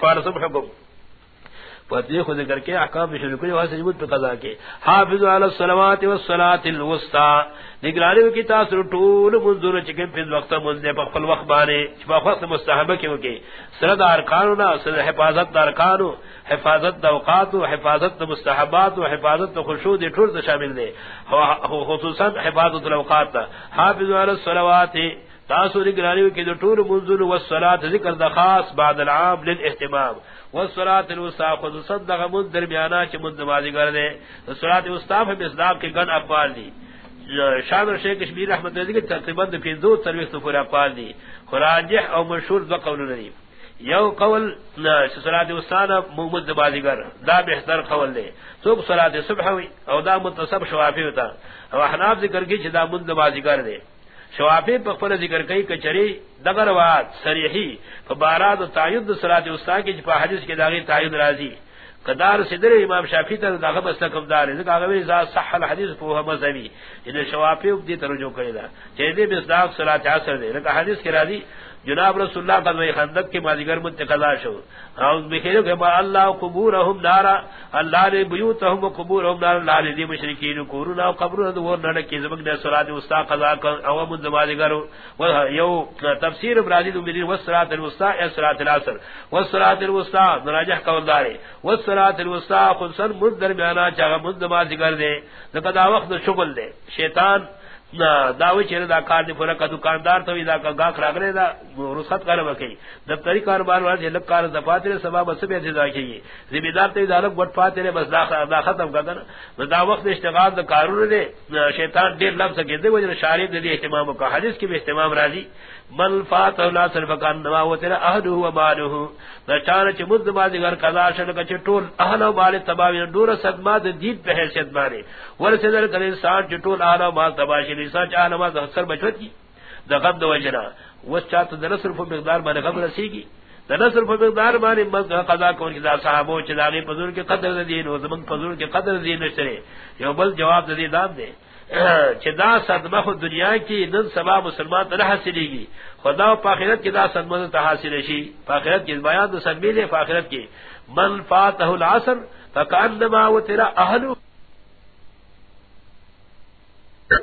فارسم حکم فتوی خود ذکر کے احکام میں شروع کرے وہاں سے جمود پہ قضا کے حافظ علی الصلوات والصلاة الوسطى نگرانی کی تاثر طول منظور چکن پھر وقت منزے پا خل وقت بانے چپا وقت مستحبہ کی وکی سرد ارکانونا سرد حفاظت دا ارکانو، حفاظت دا اوقاتو، حفاظت دا مستحباتو، حفاظت دا خشود ٹھول دا شامل دے خصوصا حفاظت الاوقات حافظ علی الصلوات تاسو نگرانی کی طول منظور والصلاة ذکر دا خاص بعد العام للاحتمام والصلاه الوسطى خذ صدق من درمیانا چ من نمازی کر دے صلاه الوسطى فی اسلام کے گن اقوال دی شان شیخ کشمیر رحمت اللہ علیہ تقریباً فی دو ترویح تو پورا اقوال دی خراجح او مشہور دو قول نہیں یو قول صلاه الوسطى محمد نمازی کر دا بہتر قول دے تو صلاه صبح او دا متصب شوافی ہوتا او احناف ذکر کی چ دا من نمازی کر دے شوافی پخفل ذکر کئی کچری دگر وات سریحی فبارات تایید صلات استا کی جپا حدیث کے داغی تایید رازی قدار صدر امام شافی تر داغب استقم دار ہے ذکر آگوی ذا صح الحدیث پوہ مذہبی انہیں شوافی دی ترجو کرے دا چیدی بسداق صلات عصر دے لیکن حدیث کے رازی جناب رسول اللہ قدوی خندق کی مازگر منتقضا شو۔ اور بخیرو کہ ما اللہ قبورہم نارا۔ اللہ نے بیوتہم و قبورہم نارا۔ اللہ نے دی مشرکین کورونا و قبرون دور نرکی زمک نے صلاة وسطا قضا کن او من مازگرو یو تفسیر برازی دو مرین والصلاة الوسطا یا صلاة العصر۔ والصلاة الوسطا نراجح قول دارے والصلاة الوسطا خلصن من درمیانا چاگا من مازگر دے۔ لکہ دا وقت شغل دے۔ شیطان داوی چیر دا کار دی پورا کا دکاندار تو دا کا گاخ راگلے دا رخصت کر وکئی دفتری کاروبار والے جے لک کار دفاتر سبب سب بھی دا کی ذمہ دار تو دا لک وٹ فاتر بس دا دا ختم کر دنا دا وقت اشتغال دا کارون دے شیطان دیر لفظ کے دے وجہ شاری دی اہتمام کا حدیث کی بھی اہتمام راضی من فات اولا صرف کان نما و تیرا اہدو و مالو نچانا چی مد مازی گر قضا شنکا چی طول اہل و مال تباوی دور صدمات دید پہ حیثیت مانے ورسی در کل انسان چی طول اہل و مال تباشی انسان چی اہل و مال حسر بچوت کی دا غم دا وجنا وس چاہتا دا نصر فو مقدار مانے غم رسی کی دا نصر فو مقدار مانے مزد قضا کون کی دا صحابو چی داغی پذور کے قدر دین و زمان پذور کے قدر دین نشترے یو بل جواب دا دی دام دے چدا صدمہ خود دنیا کی نن سبا مسلمان نہ حاصلے گی خدا و پاخرت کی دا صدمہ تا حاصل شی پاخرت کی بیان تو سمیل پاخرت کی من فاتح العصر فکانما و تیرا اہل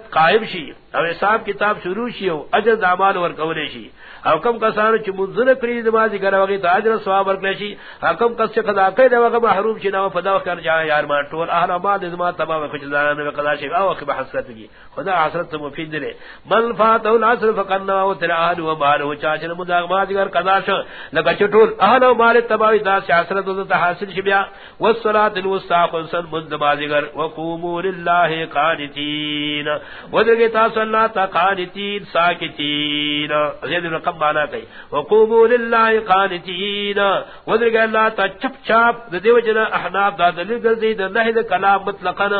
قائم شی او حساب کتاب شروع شی او اجر دعمان ورکونے شی او کم کسانو چی منزل کری نمازی کرا وقی تا اجر سواب ورکنے شی او کم کس چی قضا قید وقی محروم شی نو فدا وقی جائے یار مان. طول اہل آباد ازمان تبا وقی چلدانا نو قضا شی او وقی بحسرت کی خدا حسرت سے مفید دلے من فاتو العصر فقننا و تر اہل و مال. و چاچن مداغ مازی گر قضا شو لگا چی طول اہل و مال تباوی دا سی حسرت و حاصل شی بیا. والصلاة الوسطا قنصن مند مازی گر وقومو للہ قانتین. ودرگی تاسو اللہ تا قانتین ساکتین زید رقم مانا کئی وقومو للہ قانتین ودرگی اللہ تا چپ چاپ دیو جنا احناف دا دلیل گردی، دا نحید کلام مطلقن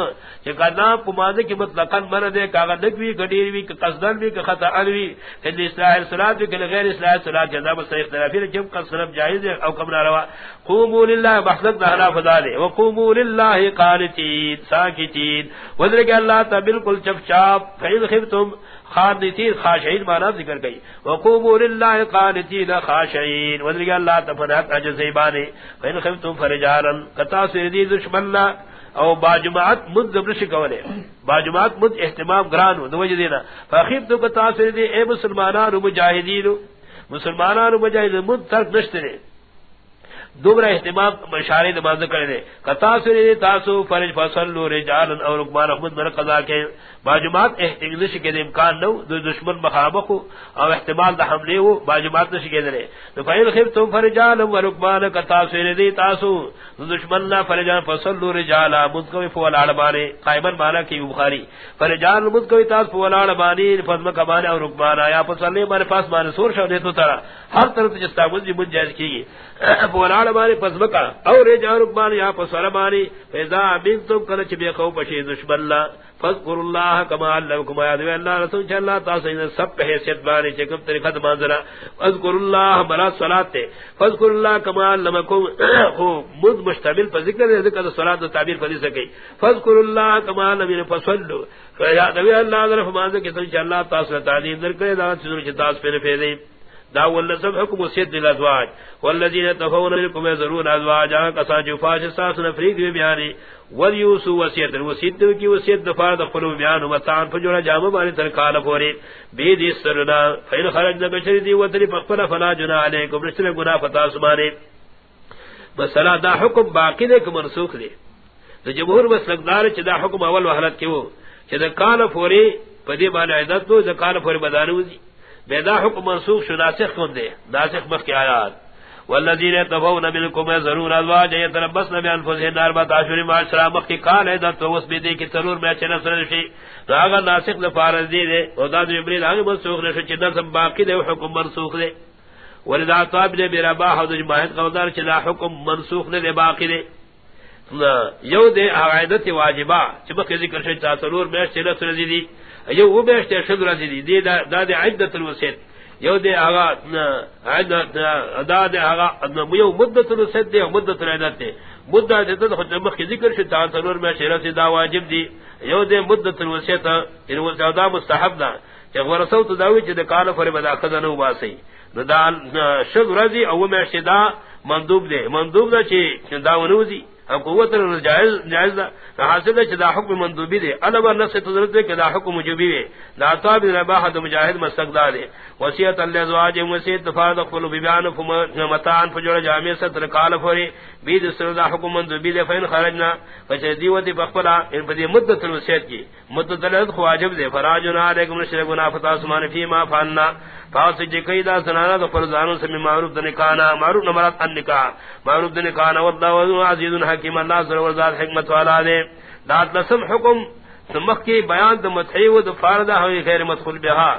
چی کلام کمانے کی مطلقن من دے کاغا نگوی گڑیر وی قصدن وی خطا انوی کہ اصلاح الصلاة وی کہ غیر اصلاح الصلاة جزا بس اختلافی رجم قصرف جائز او کم ناروا قومو للہ محضر دا احناف دالے وقومو للہ قانتین ساکتین ودرگی اللہ تا بالکل چپ چاپ فإن خفتم خانتين خاشعين مانا ذکر گئی وقوموا لله قانتين خاشعين وذلك الله تفنات عجزي باني فإن خفتم فرجالا۔ قطع سردي دشمننا او باجماعت مد برش کولے۔ باجماعت مد احتمام گرانو دو وجہ دینا۔ فخفتم قطع سردي اے مسلمانان و مجاہدین مسلمانان و مجاہدین مد ترک نشترے دوبرا اہتمام مشارے نماز کرے دے قطع سری تاسو فرج فصلو رجالن اور رکمان احمد من قضا کے باجمات احتمال کے امکان نو دو دشمن مخابق او احتمال دا حملے ہو باجمات نشکے دے تو فائل خفتم فرجالن و رکمان قطع سری تاسو دو دشمن لا فرجان فصلو رجالا مدکوی فوال عالمانے قائمن مانا کی بخاری. فرجان مدکوی تاس فوال عالمانے فضم کمانے اور رکمان آیا فصلے مانے پاس مانے سور شو دے تو ترا ہر طرف جستا مجھے من جائز کی گئی فوال بانی پس بکا، او ری رجا رکبانی، یا پس ورمانی فیضا امینتم کلچ بے خوف شی دشمن اللہ فذکر اللہ کما علمکم آیات وی اللہ رسول، چا اللہ تاسو سب پہ حیثیت بانی چکم طریقت مانزرہ فذکر اللہ مرا صلاة تے فذکر اللہ کما علمکم، خو مد مشتمل پر ذکر دے، ذکر صلاة و تعبیر پر سکی فذکر اللہ کما علمین فصلو فیاد وی اللہ ذرف مانزر کسن چا اللہ تاسو تعلیم در کرے دا چیزوں چا تاس پہ نفیدیں دا ولسب حکم وصیت للازواج والذین تفون لكم ضرور ازواج کسا جو فاش ساس نفریق بھی بیانی. ولیوسو وصیت وصیت کی وصیت دفار دخلو بیان وطان فجوڑا جامع بانی ترکال پوری. بید سرنا، فین خرج نکشری دی وطنی پخفل فلا جنا علیکم رشتر گناہ فتا سمانے مسئلہ دا حکم باقی دے کہ منسوخ دے. دا جمہور مسلکدار چھ دا حکم اول وحلت کیو. چھ دا کال فوری پدی بانا عدد تو دا کال فوری بدانو دی. بیدا حکم منسوخ شو، ناسخ کن دے؟ ناسخ مخ کی آیات۔ والذین تفون منکم ضرور ازواج یتربصن بانفسهن اربع اشهر مع السلام مخ کی کال عدد تو اس بیدی کی ضرور میں چنہ سر شی۔ دا اگر ناسخ دا فارض دی دے او دا جبریل اگر منسوخ نشو چھ نسب باقی دے، حکم منسوخ دے۔ ولدا طاب دے، میرا با حد جماعت قدر چلا حکم منسوخ نے باقی دے۔ یو دے عائدت واجبہ چبک ذکر شے تا ضرور میں چلا سرزی دی۔ یو وہ بیش تے شد رزی دی دی دا دے عدت الوسید یو دے آغا عدت دا دے آغا یو مدت الوسید دے مدت العدت دے مدت دی دے تو چبک ذکر شے تا ضرور میں چلا سی دا واجب دی. یو دے مدت الوسید ان یعنی وہ دا مستحب دا. کہ ورثو تو داوی چ دے کال فر بدا خزانو باسی. دا شد رضی او میں شدا مندوب دے مندوب دا چی دا ونوزی قوت جائز جائز دا حاصل ہے دا حکم مندوبی دے علم نفس تدرت دے کہ دا حکم مجوبی دے دا طاب رباح دا مجاہد مستقدا دے وسیعت اللہ زواج وسیعت دفار دخل بیان فمتان فجور جامع ستر کال فوری بید سر دا حکم مندوبی دے فین خرجنا. فچہ دیوتی بخبلا ان یعنی پدی مدت الوسیعت کی مدت الوسیعت خواجب دے فراجنا علیکم نشر گناہ فتاسمان فیما فاننا فاس جی کئی دا سنانا دا فرزانو سمی معروف دا نکانا معروف نمرات ان نکاح. معروف دا نکانا واللہ وزن عزیز حکیم اللہ سر ورزاد حکمت والا دے۔ دات لسم حکم سمخ کی بیان دا متحی و دا فاردہ ہوئی غیر مدخل بہا۔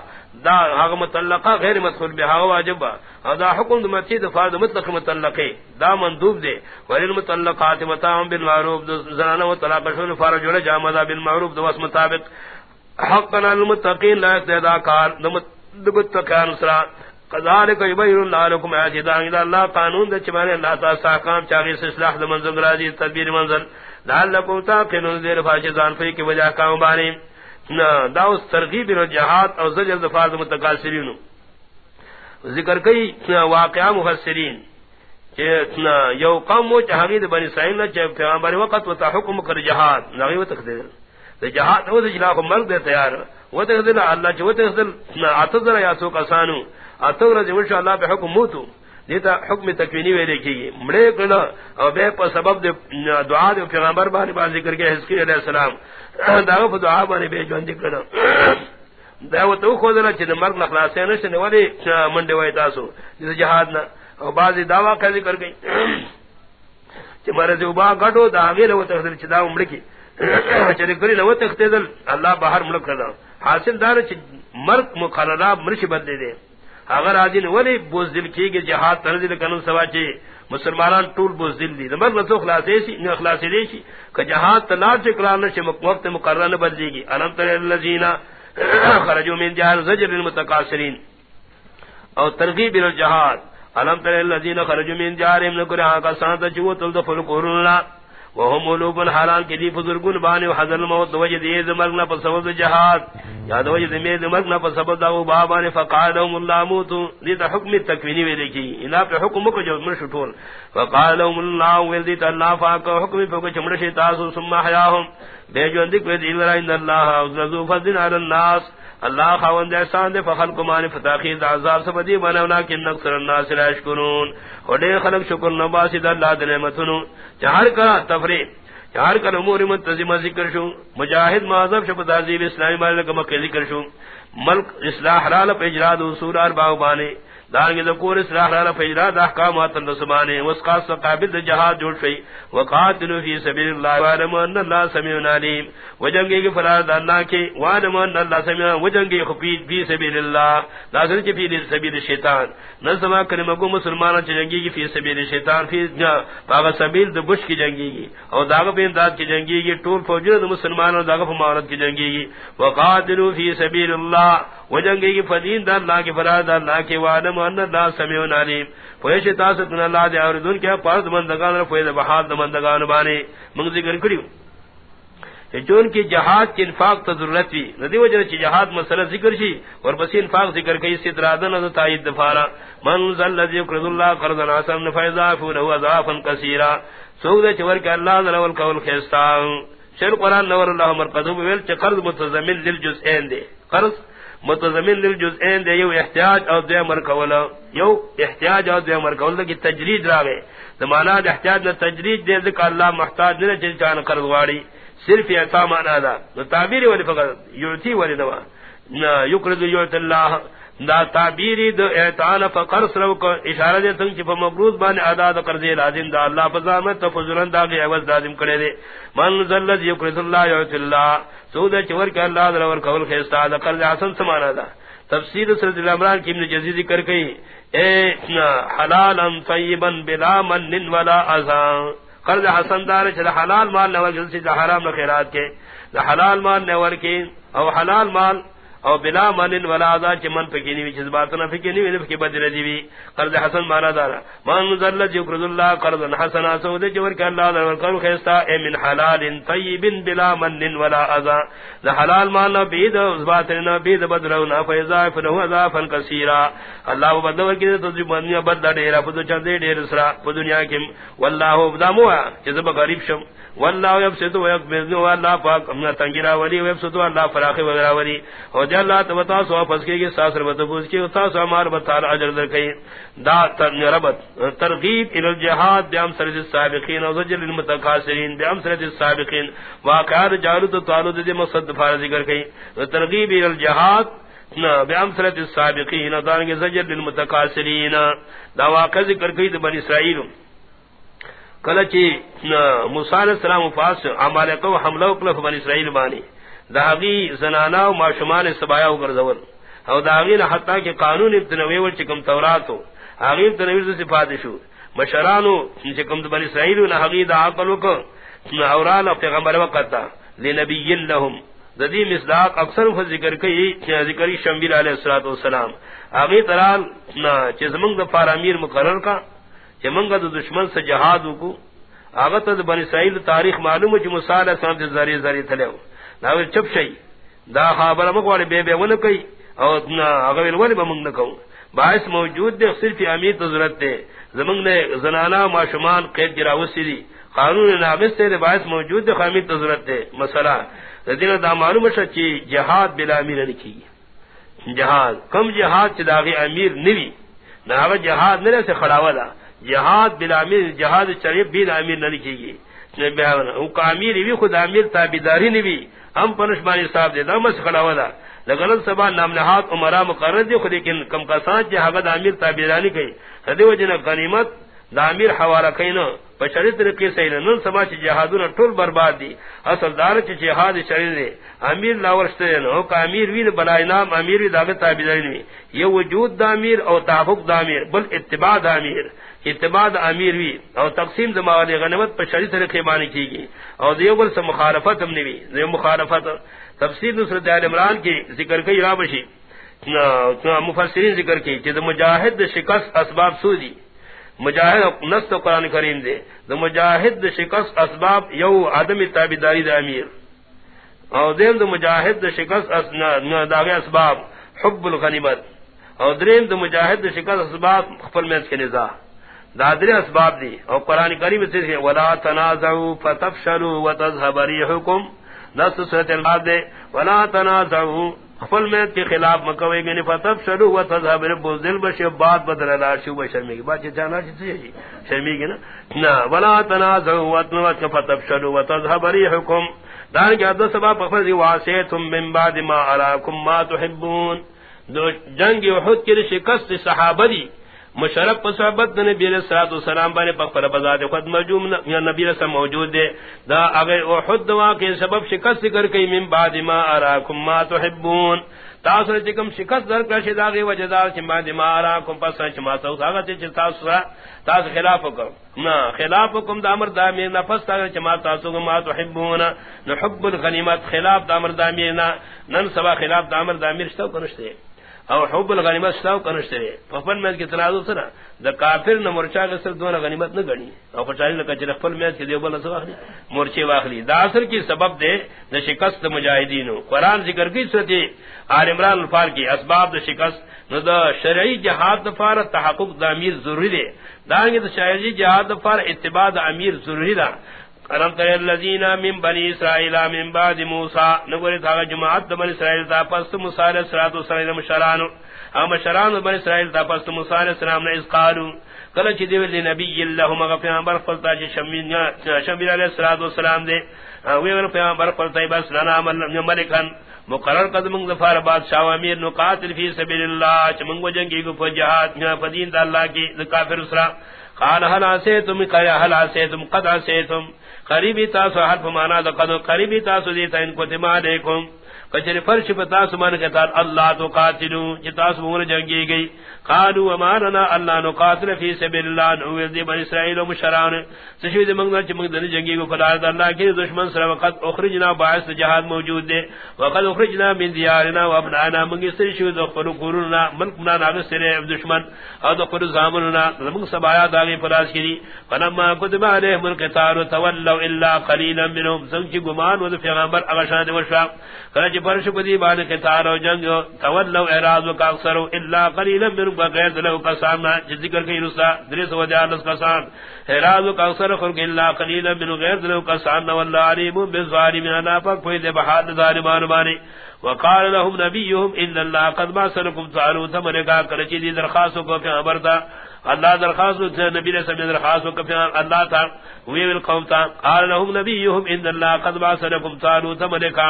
دا حق متلقہ غیر مدخل بہا واجبا دا حکم دا متحی دا فارد مطلق متلقی دا مندوب دے۔ ولین متلقات متاہم بالمعروف دا زنانا و طلاق شون فارد جوڑا جامدہ بالمعروف دا وس مطابق حقنا المتقین لا اقتدا کار دا دبتکان سرا۔ قذالک یبین اللہ لکم آجدان الى اللہ قانون دے چمانے اللہ تا ساکام چاگی سے اصلاح دا منزل راجی تدبیر منزل. لعلکم تاقنون دیر فاشدان فی کی وجہ کام بانی دا اس ترغیب ان جہاد اور زجر دفاع دا متقاسرین ذکر کئی واقعہ مفسرین. کہ اتنا یو قوم و چاہگی دا بنی سائل چاہ پیغمبر وقت و تا حکم کر جہاد. نغی و تخدیر جہاد وہ جلاخ مرد دے تیار. وتخذل الله جو وتخذل اتذر يا سو کسانو. اتذر جو ان شاء الله به حکم موتو۔ دیتا حکم تکوینی وی دیکھی گی مڑے کنا او بے پر سبب دے دعا دے پیغمبر بانی با ذکر کے حسکی علیہ السلام۔ دعا پر دعا بانی بے جوان دکھنا دعوت تو خود خودنا چھ مرگ نخلاصے نشنے والی منڈے وائی تاسو۔ جس جہاد نا او بعضی دعویٰ کا ذکر گئی۔ چھ مرد اوبا گٹو دا آگے لو تخدر چھ دعوی مڑکی۔ چھ کری لو تخدر اللہ باہر ملک کردہ حاصل دار چ مرک مقررہ مرش بدلے دے۔ اگر آدین ولی بوزدل کی گی جہاد تنزل کنن سوا چے، مسلمانان طول بوزدل دی۔ مرک نسو خلاصے سی انہا خلاصے دے سی، کہ جہاد تلار چے قرآن نشے وقت مقررہ نبدلے گی۔ علم تر اللذین خرجو من جہاد زجر المتقاصرین او ترغیب الجہاد۔ علم تر اللذین خرجو من جہاد امن کرہاں کا سانتا چوو تلدفل قرون اللہ وهم ملوب الحالان کی دی بزرگون بانی وحضر الموت وجد ایز مرگنا پر سبب جہاد یا یاد وجد میز مرگنا پر سبب داو بابانی فقالهم اللہ موتو. دیتا حکم تکوینی وی دیکھی انا پر حکم کو جو مرش ٹھول فقالهم اللہ وی دیتا اللہ فاقا حکم پر کچھ مرش تاسو، ثم حیاهم بے جو اندک وی دیل رائند اللہ وزنزو فضن علی الناس. اللہ خاوند احسان دے فخل کو مانی فتاخیر عذاب سے بدی بناونا کہ نقصر الناس لا شکرون اور خلق شکر نباسی دا اللہ دے نعمتونو۔ چہر کرا تفریح چہر کر امور منتظم ذکر شو۔ مجاہد، معذب شپ تعذیب اسلامی مالک مکہ ذکر شو۔ ملک، اصلاح رال پہ اجراد اصول ارباو بانے۔ دارنگی ذکور اصلاح لالا فجرات احکامات الرسمانے وسقاس قابل دا جہاد جوڑ شئی. وقاتلو فی سبیل اللہ وعلم ان اللہ سمیعن علیم. وجنگی کی فراد اللہ کی وعلم ان اللہ سمیعن وجنگی خفید فی سبیل اللہ لازل کی فی سبیل شیطان نظمہ کرمکو مسلمانہ چی جنگی کی فی سبیل شیطان فی جا باغ سبیل دو بش کی جنگی کی اور داغ پہ امداد کی جنگی کی طول فوجر مسلمانوں داغ فمارت کی جنگی کی وقاتلو فی سبیل اللہ وجنگی کی فدین دا اللہ کی فراد اللہ کی وعلم ان اللہ سمیعون علیم۔ پویش تاسطن اللہ دے اور دن کیا پارد مندگان رفوید بحاد مندگان بانے۔ منگ ذکر کریو۔ چون کی جہاد کی انفاق تو ضرورت تھی ندی وجہ چی جہاد مسئلہ ذکر شی۔ اور بس انفاق ذکر کئی سترادن از تائید دفارا من ذل الذی یقرض اللہ قرضا حسنا فیضاعف له اضعافا کثیرا۔ سوگ دے چور کہ اللہ ذل القول خستان شر قران نور اللہ مرقدو ویل چ قرض متضمن للجزئین دے۔ قرض متضمن للجزئین دے یو احتیاج او دے مرکولا یو احتیاج او دے مرکولا کی تجرید راوے. زمانہ احتیاج نہ تجرید دے ذکر اللہ محتاج نہ چان قرض غاری صرف اعطا مانا دا. تعبیر ولی فقط یعطی ولی دوا یقرد یعط اللہ. دا تعبیری دا اعطان فقر سرو کو اشارہ دے تنگ چپا مقروض بانی ادا دا قرضی لازم دا. اللہ فضامت تفضلن دا گئی عوض لازم کرے دے. من ذلت یقرد اللہ یعط اللہ سودہ چور کے اللہ دا لور قول خیستا، دا قرض حسن سمانا دا. تفسیر سرد الامران کی ابن جزیزی کر گئی اے حلالا طیبا بلا من ولا ازان قرض حسن دار چھ حلال مال نور جلسی دا حرام نخیرات کے. دا حلال مال نور کے، او حلال مال او بلا من ولا عذا چ من پکی نی چیز بات نہ پکی نی پکی بدل دی وی. قرض حسن مانا دار من ذل یقرض الله قرض حسنا، سو دے جور کہ اللہ در کر خیستا اے من حلال طیب بلا من ولا عذا ذ حلال مال نہ بید اس بات نہ بید بدل نہ فیضا فنه عذا فن کثیرا. اللہ بدل کی تو جو من بدل ڈیرا پدو چندے ڈیر سرا دنیا کی والله بدامو چیز غریب شم. والله يبسط ويقبض والله پاک ہم تنگرا ولی ويبسط والله فراخ وغیرہ ولی او جل اللہ تبتا سو پس کے ساس ربت بوز کے تا سو مار بتا اجر در کئی دا ربت ترغیب الى الجهاد بیام سرد السابقین او زجر المتقاصرین بیام سرد السابقین. واقعات جالوت طالوت دے مقصد فار ذکر کئی ترغیب الى الجهاد بیام سرد السابقین. دان زجر للمتقاصرین دا واقع ذکر کئی بنی اسرائیل کلچی موسی علیہ السلام فاس عمالہ کو حملہ کلف بنی اسرائیل بانی داغی زنانا و معشمان سبایا و گرزول او داغی نہ حتی کہ قانون ابتنوی و. چکم توراتو آغی ابتنوی سے صفات شو. مشرانو چکم بنی اسرائیل نہ حقی دا عقل وکا اوران و پیغمبر وقتا لنبی لهم. ذی مصداق اکثر فض ذکر کئی ذکری شمبیل علیہ السلام آغی ترال چیزمنگ دا پارامیر مقرر کا کہ منگا دو دشمن سے جہاد کو آغت بن اسرائیل تاریخ معلوم ہے چ مصالح سنت زری زری تلو دا چپ شئی۔ دا خبر مکوال بے بے ون کئی۔ او اگویل ولی بمنگ نکو باعث موجود دے، صرف امیر تو دے۔ زمنگ نے زنانا معشومان قید گراوسی دی۔ قانون ناقص دے، باعث موجود دے خامیر تو دے۔ مسئلہ دین دا معلوم شا چی جہاد بلا امیر نکی جہاد، کم جہاد چی داغی امیر نوی۔ ناغ جہاد نرے سے خڑاوہ دا جہاد بلا امیر، جہاد چریف بھی امیر نہ لکھے گی۔ امیر بھی خود امیر تابیداری نے بھی ہم پنشمانی صاحب دے دمس کھڑا ہوا لگن سبا نام نہاد عمرہ مقرر دی خود لیکن کم کا ساتھ جہاد امیر تابیداری کہی۔ ہدی وجن غنیمت دا امیر حوالہ کہنا بشری طریقے سے نن سما چ جہادون ٹول برباد دی اصل دار چ جہاد شری دے امیر لاورشتے نو. کا امیر وی بلا انعام امیر وی داغت تابیداری یہ وجود دا امیر او تعفق دا امیر. بل اتباع دا امیر. اتباع امیر وی او تقسیم دما والی غنیمت پر شری طریقے معنی کی گی اور دیوبل سے مخالفت ہم نے بھی یہ مخالفت. تفسیر نصرت ال عمران کی ذکر کی رابشی مفسرین ذکر کی کہ مجاہد شکست اسباب سودی مجاہد نص تو قرآن کریم دے، دا مجاہد شکست اسباب یو عدم تابیداری دا امیر. او دین دا مجاہد شکست داغ اسباب، حب الغنیمت. او درین دا مجاہد شکست اسباب خپل میز کے نظام دادر اسباب دی. او قرآن کریم سے ولا تنازعوا فتفشلوا وتذهب ريحكم. نص سورۃ الباب دے، ولا تنازعوا خپل میں کے خلاف مکوے گنے و وتذهب رب ذل بش بعد بدل لا شو شرمی کی۔ بات جانا چاہیے جی شرمی کی نا؟ نہ ولا تنازعوا وتنوا فتفشلوا وتذهب ريحكم۔ دان کے ادو سبب فخر واسیتم من بعد ما اراكم ما تحبون۔ دو جنگ احد کی شکست صحابہ دی۔ مشرف صحابت نبی علیہ الصلوۃ والسلام بانے پاک پر بازار خود موجود یا نبی رسول موجود دے دا اگر احد وا کے سبب شکست ذکر کئی من بعد ما اراکم ما تحبون. تاسر چکم شکست در کر شداغی وجدار چھ بعد ما اراکم، پس چھ ما تو ساگا چھ تاسر تاس خلاف کم نا خلاف کم دا امر دامیر نفس تا چھ ما تاسو ما تحبون. نحب الغنیمت، خلاف دا امر دامیر نن سبا خلاف دا امر دامیر شتو کنشتے او حب الغنیمت شتاو کنشتره پفن میز کی تنازو سنا دا کافر نہ مورچا کے سر دون غنیمت نہ گنی او پچاری لکا چل خپل میز کی دیو بل سو اخلی مورچے واخلی دا اثر کی سبب دے دا شکست مجاہدین قرآن ذکر کی سرتی آل عمران الفار کی اسباب دا شکست. نو دا شرعی جہاد دفار تحقق دا امیر ضروری دے دانگی دا شرعی جہاد دفار اتباع دا امیر ضروری دا کرم تر الذین من بنی اسرائیل من بعد موسی، نگوری تھا جماعت بنی اسرائیل تا پس موسی علیہ الصلوۃ والسلام مشران او مشران بنی اسرائیل تا پس موسی علیہ السلام نے اس قالو کل چ دی نبی اللہ مغفر بر فلتا چ شمین شمین علیہ الصلوۃ والسلام دے او ور پیغمبر فلتا بس لنا عمل ملکن، مقرر قدم ظفار بادشاہ امیر نو قاتل فی سبیل اللہ چ منگو جنگی کو جہاد میں فدین اللہ کی کافر اسرا قال هل عسيتم؟ قال هل عسيتم؟ قد عسيتم. قریبی تاسو حرف مانا دا قدو قریبی تاسو دیتا ان کو تما دیکھوں کچھ فرش پتاسو سمان قتال اللہ تو قاتلو جتاسو مور جنگی گئی قالوا اماننا اللہ نقاتل فی سبیل اللہ نویل دی بن اسرائیل و مشران سشوید منگنا چی منگ جنگی کو فلارد اللہ کی دشمن سر وقت اخرجنا باعث جہاد موجود دے وقت اخرجنا من دیارنا و ابنانا، منگی سر شوید اخبرو قروننا، ملک منا ناغس سر دشمن، او دخبر زامننا، منگ سب آیات آگی پلاس کی فلما کتب علیہم القتار تولو الا قلیلا منهم سنچی گمان و دفیغمبر اغشان وشاق کلچ فرش بدی بان قتار و جنگ تولو اعراض و کاکسرو الا قلیلا منهم بغیر دلو قسام ذکر کی رسا درس و دیالس قسام. حراز کا اکثر خلق الا قلیلا من غیر دلو قسام والله علیم بالظالمین انا پاک کوئی دے بہاد ظالمان بانی وقال لهم نبيهم ان الله قد ما باسلكم تعالوا ثمر کا کرچی دی درخواست کو کہ خبر تھا. اللہ درخواست تھا نبی نے سب درخواست کو کہ اللہ تھا. وی القوم تھا. قال لهم نبيهم ان الله قد ما باسلكم تعالوا ثمر کا.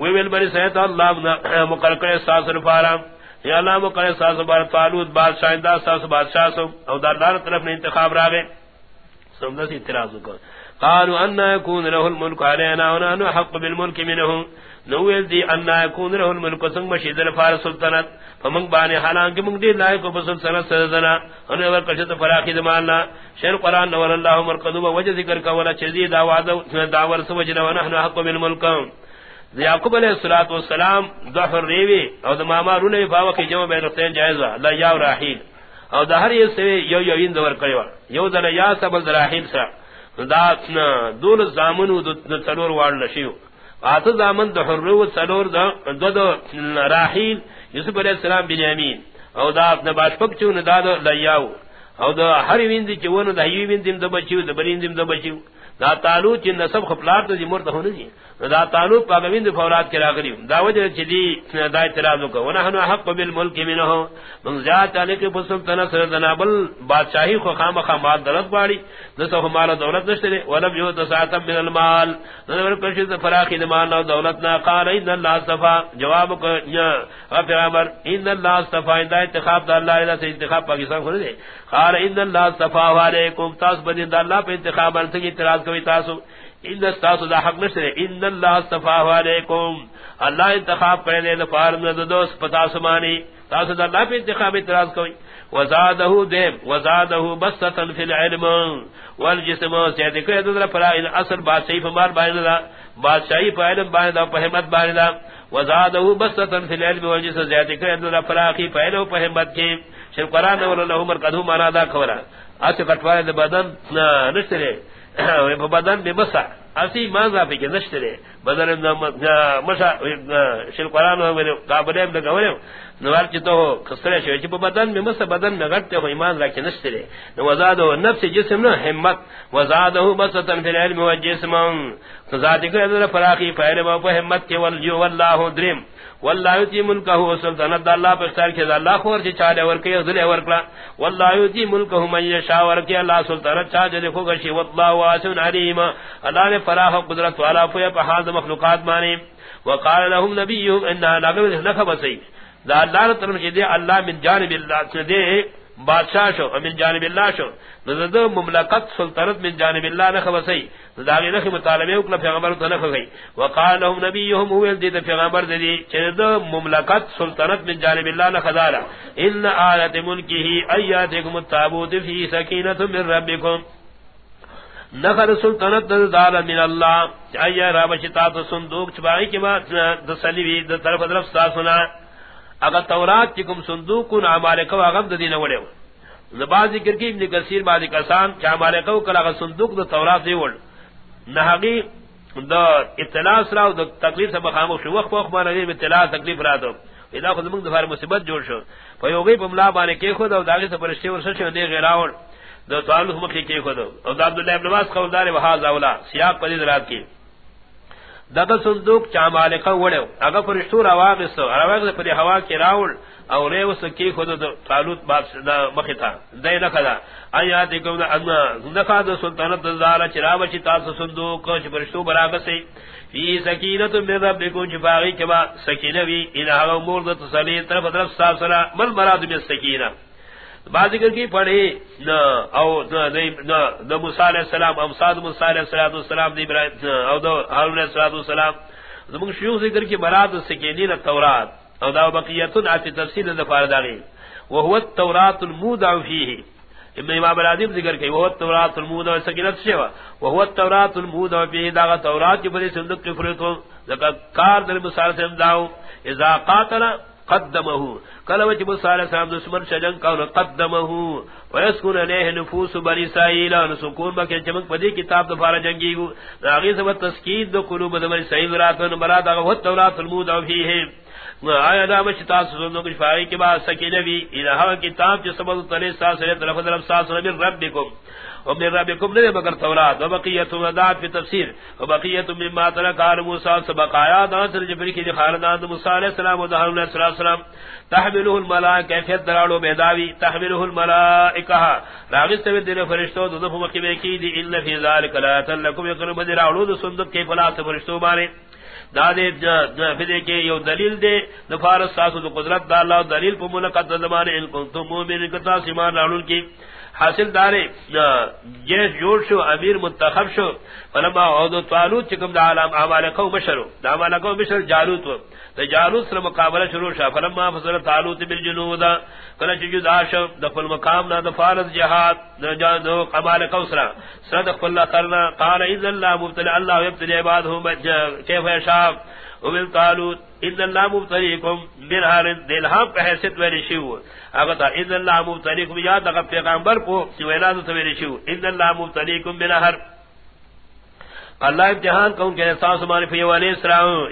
وی ول بری سہتا اللہ مقرر کرے ساسر فارم یا اللہ مقرر ساس بار طالوت بادشاہ دا ساس بادشاہ سو او دا اللہ طرف نے انتخاب راگے سمدہ سی اعتراض کو قالوا ان يكون له الملك علينا ونحن حق بالملك منه۔ نویل دی ان يكون له الملك سنگ مشید الفار سلطنت۔ فمن بانی حالانکہ من دی لائق و بسلطنت سرزنا انہوں نے کشت فراقی دمالنا شیر قرآن نور اللہ مرقدوب وجہ ذکر کا ولا چیزی دعوار سوجنا ونحن حق بالملک۔ یعقوب علیہ الصلوۃ والسلام ظفر ریوی او د ماما رونه فاو کی جمع بین رتین جائز لا یا راحیل. او د هر یو یو یو این دور کړو یو د یا سبل د راحیل سره دا دول زامن زامنو د څلور وړ نشیو. اته زامن د حر حرو څلور د د راحیل، یوسف علیہ السلام بنیامین. او دا د باشپک چون دا د لیاو او د هر ویند چې ونه د یو ویند د بچیو، د بریندم د بچیو. دا تعلق چې نسب خپلار ته مرته هونه دي. دا تعلق پاگوین دی فولاد کی راگری دا وجہ چی دی دا اعتراض کو ونحن حق بالملک منہو من زیاد تعلق بسلطنہ سردنا بل بادشاہی خو خام خام بات دلت باری نسو خمال دولت نشترے ولم یو تساعتا من المال. نظر کرشد فراخی دمان لو دولتنا قال ان اللہ صفا جواب کو غفر عمر ان اللہ صفا دا انتخاب دا اللہ دا سے انتخاب پاکستان کھولے دے قال ان اللہ صفا علیکم تاس بدین دا اللہ پہ انتخاب انتخاب اعتراض کوئی تاسو؟ ان استاس دا حق نشر ان اللہ استفاہ علیکم. اللہ انتخاب کرے دے دفار من دوست پتا سمانی تاسو دا اللہ پہ انتخاب اعتراض کوئی وزادہو دیم، وزادہو بسطا فی العلم. والجسم سیدی کرے دے پرا ان اصل بادشاہی فمار بائن دا. بادشاہی پا علم بائن دا، پا حمد بائن دا. وزادہو بسطا فی العلم، والجسم سیدی کرے دے پرا کی پا علم پا کی. شر قرآن ورلہ عمر قدہو مانا دا کورا اسی کٹوارے دے بدن نشترے بدن بے بسا اسی مانزا پہ کہ نشترے بدن مشا شل قرآن قابلیم دا گوریم نوار چی تو خسرے شوئے چی پا بدن میں مسا بدن میں غٹتے ہو ایمان را کی نشترے وزادو نفس جسم نو حمت وزادو بسطن فی العلم و جسم. ذاتی کو ادھر فراقی فیلم و حمت کے والجو واللہ درم واللہ یتی ملکہ سلطنت. دا اللہ پر اختار کیا دا اللہ خور چی چالے ورکی اغدلے ورکلا. واللہ یتی ملکہ من یشا ورکی اللہ سلطنت چاہ جلے کو واللہ واسن علیم. اللہ نے فراح و قدرت والا فیا پا مخلوقات مانے وقال لهم نبیهم انہا لگو نخب سید. دا اللہ طرف چی دے اللہ من جانب اللہ چی دے بادشاہ شو من جانب اللہ شو. نزد مملکت سلطنت من جانب اللہ نخ وسی داغی نخ مطالبے اکلا پیغمبر تو نخ گئی وقال لهم نبیهم ہوئل دیتا پیغمبر دی چند مملکت سلطنت من جانب اللہ نخ دارا ان آیت ملکی ہی ایاتکم التابوت فی سکینت من ربکم. نخر سلطنت دار من اللہ. ایا رابشتا تو صندوق چبائی کی بات دسلی بھی طرف طرف سا سنا اگر تورات کی کم صندوق کو نامال کو اغم دین وڑے نباز ذکر کی ابن کثیر بعد کسان چا مال کو کلا اگر صندوق دو تورات دی وڑ. نہگی دا اطلاع سرا دا تکلیف سے بخاموش وقت وقت مانا گئی اطلاع تکلیف را دو اذا خود منگ دفار مصیبت جوڑ شو. فیوگی پملا بانے کے خود او داغی سے پرشتے ورسل شو. دے غیراؤن تعلق مخی کے خود او دا عبداللہ ابن باس قولدار وحاظ اولا. سیاق پدید رات کی. دغه صندوق چا مالک وړو هغه فرشتو راواغسو راواغسو په هوا کې راول او ری وس کې خود د طالوت باب د مختا دای نه کړه آیا دې کوم ان نه کا د سلطنت د زال چراو چې تاسو صندوق چې فرشتو براغسي فی سکینت من ربکم جفاغی کما سکینه وی ان هغه مور د تسلی طرف طرف ساسرا. مل مراد به سکینه بعد ذکر کی پڑھی، نہ او نہ موسی علیہ السلام امصاد موسی علیہ الصلوۃ والسلام دی ابراہیم او دو ہارون علیہ الصلوۃ والسلام زمون شیوخ ذکر کی مراد سکینین التوراۃ او دا بقیت ات تفصیل د فارداغی وهو التوراۃ المودع فیہ ابن امام العظیم ذکر کہ وہ التوراۃ المودع. سکینت شوا وهو التوراۃ المودع فیہ دا تورات کی بری صندوق کی فرتو ذکر کار در موسی علیہ داو. اذا قاتل قدمه. کلو جب صلی اللہ علیہ وسلم دشمن شجن کا قدمه. ويسكن عليه نفوس بني اسرائيل ان سكون بك چمک پدی کتاب دفار جنگی گو. راغی سب تسکید دو قلوب بني اسرائيل رات و مراد وہ تورات المود او فيه آیا دا مشتا سنو کچھ فاری کے بعد سکی نبی الہ کتاب جو سبب تلی ساس ہے طرف طرف ساس من ربکم. ومن ربكم لم مگر تورات وبقيه ودات في تفسير وبقيه مما ترك قال موسى سبقايا داتر جبريل کی خاندان موسی علیہ السلام و دہر علیہ السلام تحمله الملائکہ، کیفیت درالو بیداوی تحمله الملائکہ. راغست و دین فرشتو دو دفع مقیمے کی دی، ان فی ذالک لا تلکم یقرب درالو دو صندوق کی فلاس فرشتو مارے دادے فدے کے یو دلیل دے. نفارس ساسو دو قدرت دا اللہ، دلیل پا ملکت زمانے، ان کنتم مومن کتا سیمان رالون کی. حاصل دارے جیس جوڑ شو، امیر منتخب شو. فلما عودو طالوت چکم دا علام عمالکو مشرو. دا عمالکو مشر جالوت و. دا جالوت سر مقابلہ شروع شا فلما فصل طالوت بالجنود کلچ جدا شو دخل مقام نا دا فارض جہاد دا عمالکو سر سر دخل اللہ کرنا قال اذن اللہ مبتل اللہ یبتل عبادہم کیف شاب ومن طالوت ان اللہ مبتلیکم برہار دلہم پہ حیثیت ویلی شیو اگتا ان اللہ مبتلیکم یاد اگر پیغامبر کو سویلات سویلی شیو ان اللہ مبتلیکم برہار اللہ امتحان کون کہ احساس ہمارے فیو علیہ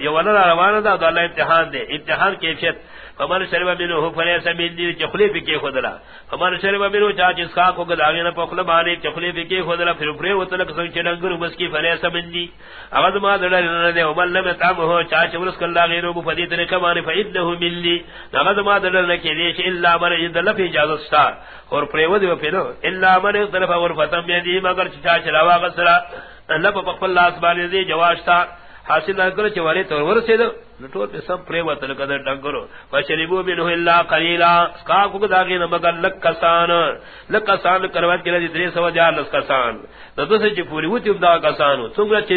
یہ والا روانہ دا اللہ امتحان دے۔ امتحان کیفیت فمن شرب منه فليس مني چخلی پہ کی خودلا. فمن شرب منه چا جس کا کو گداوی نہ پخلا بارے چخلی پہ کی خودلا، پھر پرے وتلک سن چنگر بس کی فلیس مني. اغد ما دل نہ دے ومن لم تام ہو، چا چورس کلا غیرو بو فدی تنے کمانے، فإنه مني. اغد ما دل نہ کہ دیش، الا من اذا لف اجازت ستا. اور پرے ودی پھر، الا من طرف اور فتم دی مگر چا چلاوا غسرا. اللہ پخلا اللہ سبحانہ دی جواشتا حاصل نہ کرے چوارے تو ورسے دو نٹور پہ سب پرے وتل قدر ڈنگرو۔ فشربو منه الا قليلا۔ کا کو داگے نہ مگر لک کسان لک کسان کروات کے لیے دی 300 ہزار لس کسان تو سے چ پوری وتی دا کسان۔ سنگ چ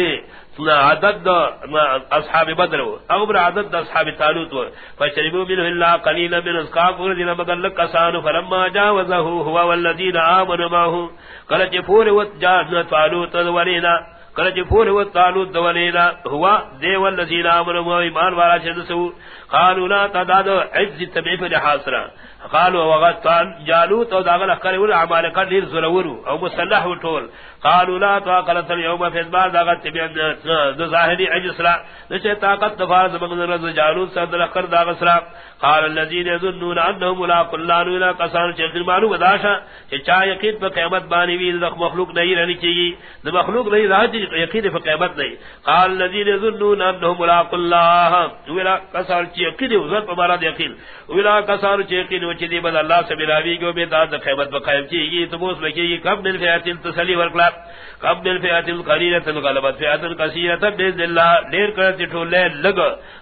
عدد اصحاب بدر او بر عدد اصحاب طالوت فشربو منه الا قليلا من کا کو مگر لک کسان فلما جاوزه، هو والذين امنوا معه۔ قال پوری وت جا طالوت ولینا کرج فور و تعالو دولینا ہوا دیو الذین آمنوا و ایمان والا چند سو. قالوا لا تعداد عز تبعیف لحاصرا. قالوا وغتان جالوت او داغل اخکر ول اعمال کا دیر زرورو او مسلح و طول قالوا لا طاقت اليوم في البار داغت تبعن دو ظاہری عجسرا نچے طاقت دفار زمان رض جالوت سرد اخکر داغسرا قال الذين يظنون انهم ملاق الله الى قصان چه معلوم داشا کہ چا یقین پر قیامت بانی وی مخلوق نہیں رہنی چاہیے مخلوق نہیں رہا یقین پر قیامت نہیں قال الذين يظنون انهم ملاق الله الى قصان چه یقین وزن پر مراد یقین الى قصان چه یقین وچ دی بل اللہ سے ملاوی گو، بے داد قیامت پر قائم چاہیے تو بوس لگی کب من فیات تسلی ورکلا. کب من فیات قلیلۃ غلبت فیات کثیرۃ، باذن اللہ دیر کر ٹھولے لگ،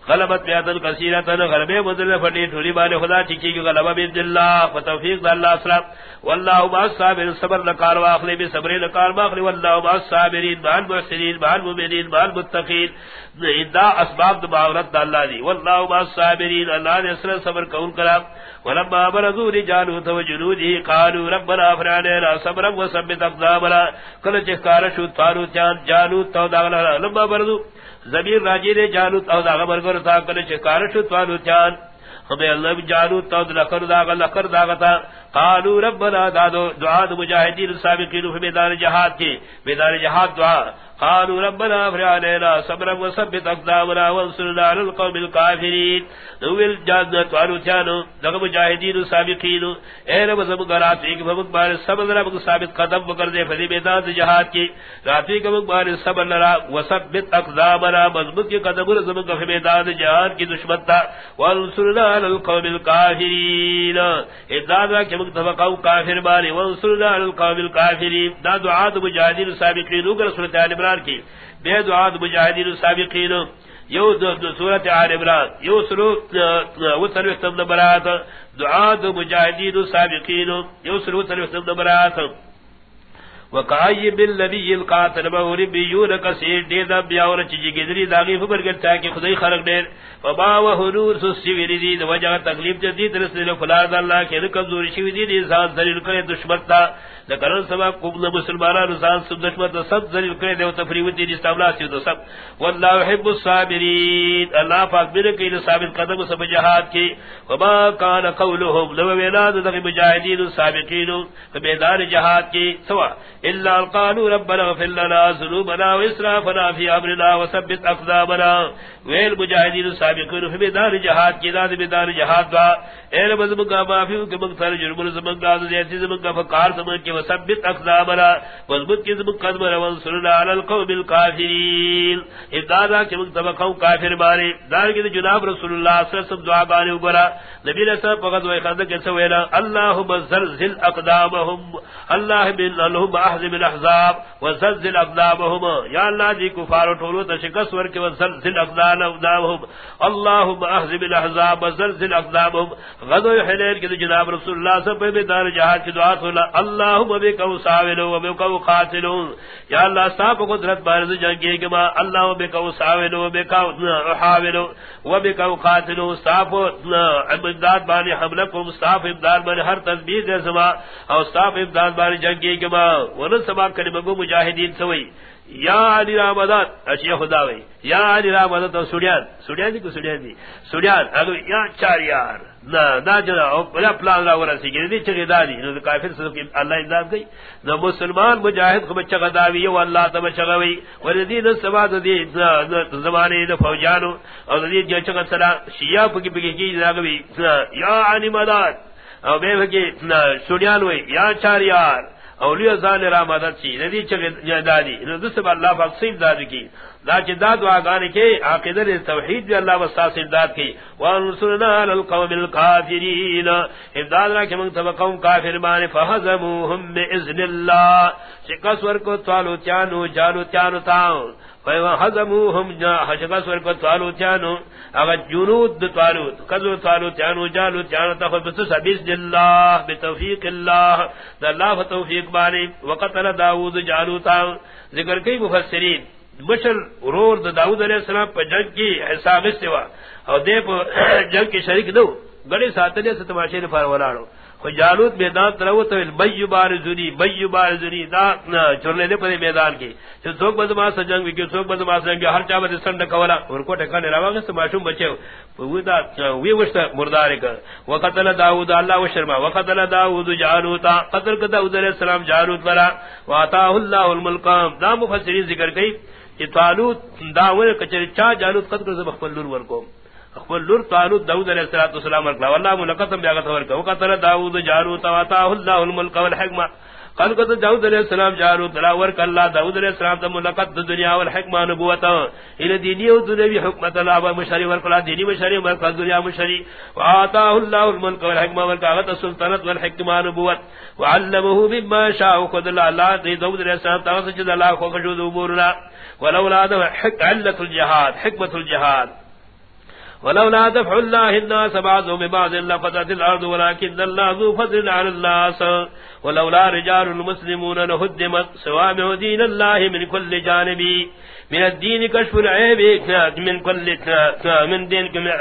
غلبت فیات کثیرۃ غلبے بدل پڑی ٹھولی والے خدا چکی کی غلبہ باذن اللہ فتوفیق اللہ اسلام والله ما صابر، صبر لقال واخلي بصبر لقال واخلي والله ما صابرين مع المحسنين مع المؤمنين مع المتقين ادا اسباب دعوت اللہ دی۔ والله ما صابرين اللہ نے اسر صبر کون کرا۔ ولما برزوا رجال وجنوده قالوا ربنا افرعنا صبرا وثبت اقدامنا. کل چکار شو تارو چان جالوت تو داغلا لما برزوا زمین راجی نے جالوت او داغ برگر تھا کل چکار شو تارو چان ہمیں اللہ جالو تو لکر داغا لکر داغا تا. قالوا ربنا دادو، دعا مجاہدین السابقین فی میدان جہاد کی میدان جہاد دعا. قالوا ربنا افرع علينا صبرا وثبت اقدامنا وانصرنا على القوم الكافرين. نويل جادت وانو تيانو مجاهدين سابقين اے رب زم غرات ایک بھوک بار صبر رب ثابت قدم کر دے فدی میدان جہاد کی۔ راتی کم بار صبر لرا، وثبت اقدامنا مضبوط کے قدم زم کے میدان جہاد کی دشمن وانصرنا على القوم الكافرين اذا کہ متفقوا کافر بار وانصرنا على القوم الكافرين دا دعاء مجاهدين سابقين اگر سورۃ ال کی. بے دعا مجاہدین سابقین. یو دو سورۃ آل عمران. یو سورۃ وتر تم برات دعا مجاہدین سابقین. یو سورۃ تم برات وکای بالنبی القاتل بوربیون کثیر دیدا بیاور چجی گدری داغی خبر کرتا کہ خدای خلق دیر۔ وبا وحنور سویری دی وجہ تکلیف جدید رسل فلاد اللہ کہ کمزور شوی دی انسان ذلیل کرے دشمن تا۔ لکرن سبا قبل مسلمانان انسان سب دشمن سب ذلیل کرے دے تفریوت دی استابلا سی تو سب۔ والله يحب الصابرین اللہ پاک میرے کہ ثابت قدم سب جہاد کی۔ وما كان قولهم۔ لو ولاد ذی مجاہدین السابقین میدان جہاد کی۔ سوا۔ الا قالوا ربنا اغفر لنا ذنوبنا واسرافنا في امرنا وثبت اقدامنا ویل مجاہدین السابقین فی میدان جہاد کی ذات میدان جہاد وا اے رب زمگا معافی کہ مغفر جرم زمگا ذی زمگا فقار زمگا کی وثبت اقدامنا مضبوط کی زمگا قدمنا وانصرنا على القوم الكافرین ادادا کہ مغتبا قوم کافر بارے دار کی جناب رسول اللہ صلی اللہ علیہ وسلم دعا بارے اوپر نبی علیہ السلام فقط وہ خاص کہ سوینا اللهم زلزل اقدامهم اللہ بن اللهم احزم الاحزاب وزلزل اقدامهم یا اللہ دی کفار ٹولو تے شکست ور کے وزلزل اقدامهم اللهم احزم الاحزاب وزلزل اقدامهم غدو حنین کی جناب رسول اللہ صلی اللہ علیہ وسلم دار جہاد کی دعا تو اللهم بك وساولوا وبك قاتلون یا اللہ صاحب قدرت بارز جنگی کہ اللہ بك وساولوا وبك احاولوا وبك قاتلوا صاحب امداد بانی حملکم. صاحب امداد بانی ہر تدبیر دے سما او صاحب امداد بانی جنگی کہ ورن سبا سما کلمہ مجاہدین سوئی۔ یا علی رامدات اشیاء خدا وی یا علی رامدات او سڑیان سڑیان دی کو سڑیان دی؟ سڑیان اگو یا چار یار۔ نا نا جنا، او بلا پلان را ورا سی گردی چگی دادی نو کافر سو کی اللہ امداد گئی۔ نو مسلمان مجاہد کو بچہ غداوی یو اللہ تب چگوی وردی نو سبا دی زمانے دے فوجانو۔ او دی جو چگا سلا شیعہ پکی پکی کی زاگوی یا علی مداد۔ او بے پکی سڑیان وی یا چار یار۔ اولیاء زان را مدد چی ندی چگی دادی ندی سب اللہ فقصیب دادی کی. دا چی داد واغان کے عقیدر توحید بھی اللہ وستاسب داد کی. وانصرنا للقوم القافرین امداد را کہ منتبہ قوم کافر بان فحضموهم بإذن اللہ شکس ورکو توالو تیانو جالو تیانو تاؤن فحضموهم شکس ورکو اگر جنود طالوت قدر اللہ بتوفیق اللہ دا اللہ فتوفیق بانی وقتل داود جالوتا ذکر کئی مفسرین مشر رور دا داود علیہ السلام پا جنگ کی حساب استوا اور دے پا جنگ کی شرک دو گڑی ساتنے سے تماشے نے فارولانو جالوت میدان تروت بئی بار زنی بئی بار زنی دا چرنے دے پدے میدان کی چھ سوک بدما سے جنگ وی سوک بدما سے جنگ ہر چا بد سنڈ کولا۔ اور کو ٹکا نے رواں سے بچے وہ دا وی وشت مردار کا۔ وقتل داؤد، اللہ و شرما وقتل داؤد جالوت قتل کا داؤد علیہ السلام جالوت ورا واتا اللہ الملک دا مفسرین ذکر کئی کہ طالوت داور کچری چا جالوت قتل ز بخل نور ور کو اخبر لور طالوت داود علیہ الصلوۃ والسلام ورکلا والله ملقتم بیاغت ورکا وقتل داود جارو تواتا الله الملك والحکمہ قال قد داود علیہ السلام جارو تلا ورک اللہ داود علیہ السلام تم ملقت دنیا والحکمہ نبوت. الى دینی و دنیوی حکمت اللہ و مشری ورکلا دینی و شری ورکلا دنیا مشری واتا الله الملك والحکمہ ورکا غت السلطنت والحکمہ نبوت. وعلمه مما شاء. قد الله داود علیہ السلام تاسجد اللہ کو کجو امورنا ولولا حق علت الجهاد، حکمت الجهاد. ولولا دفع الله الناس بعضهم ببعض لفتت الارض ولكن الله ذو فضل على الناس. ولولا رجال المسلمون لهدمت سوامع دين الله من كل جانبي من الدين كشف العيب من كل من دين كما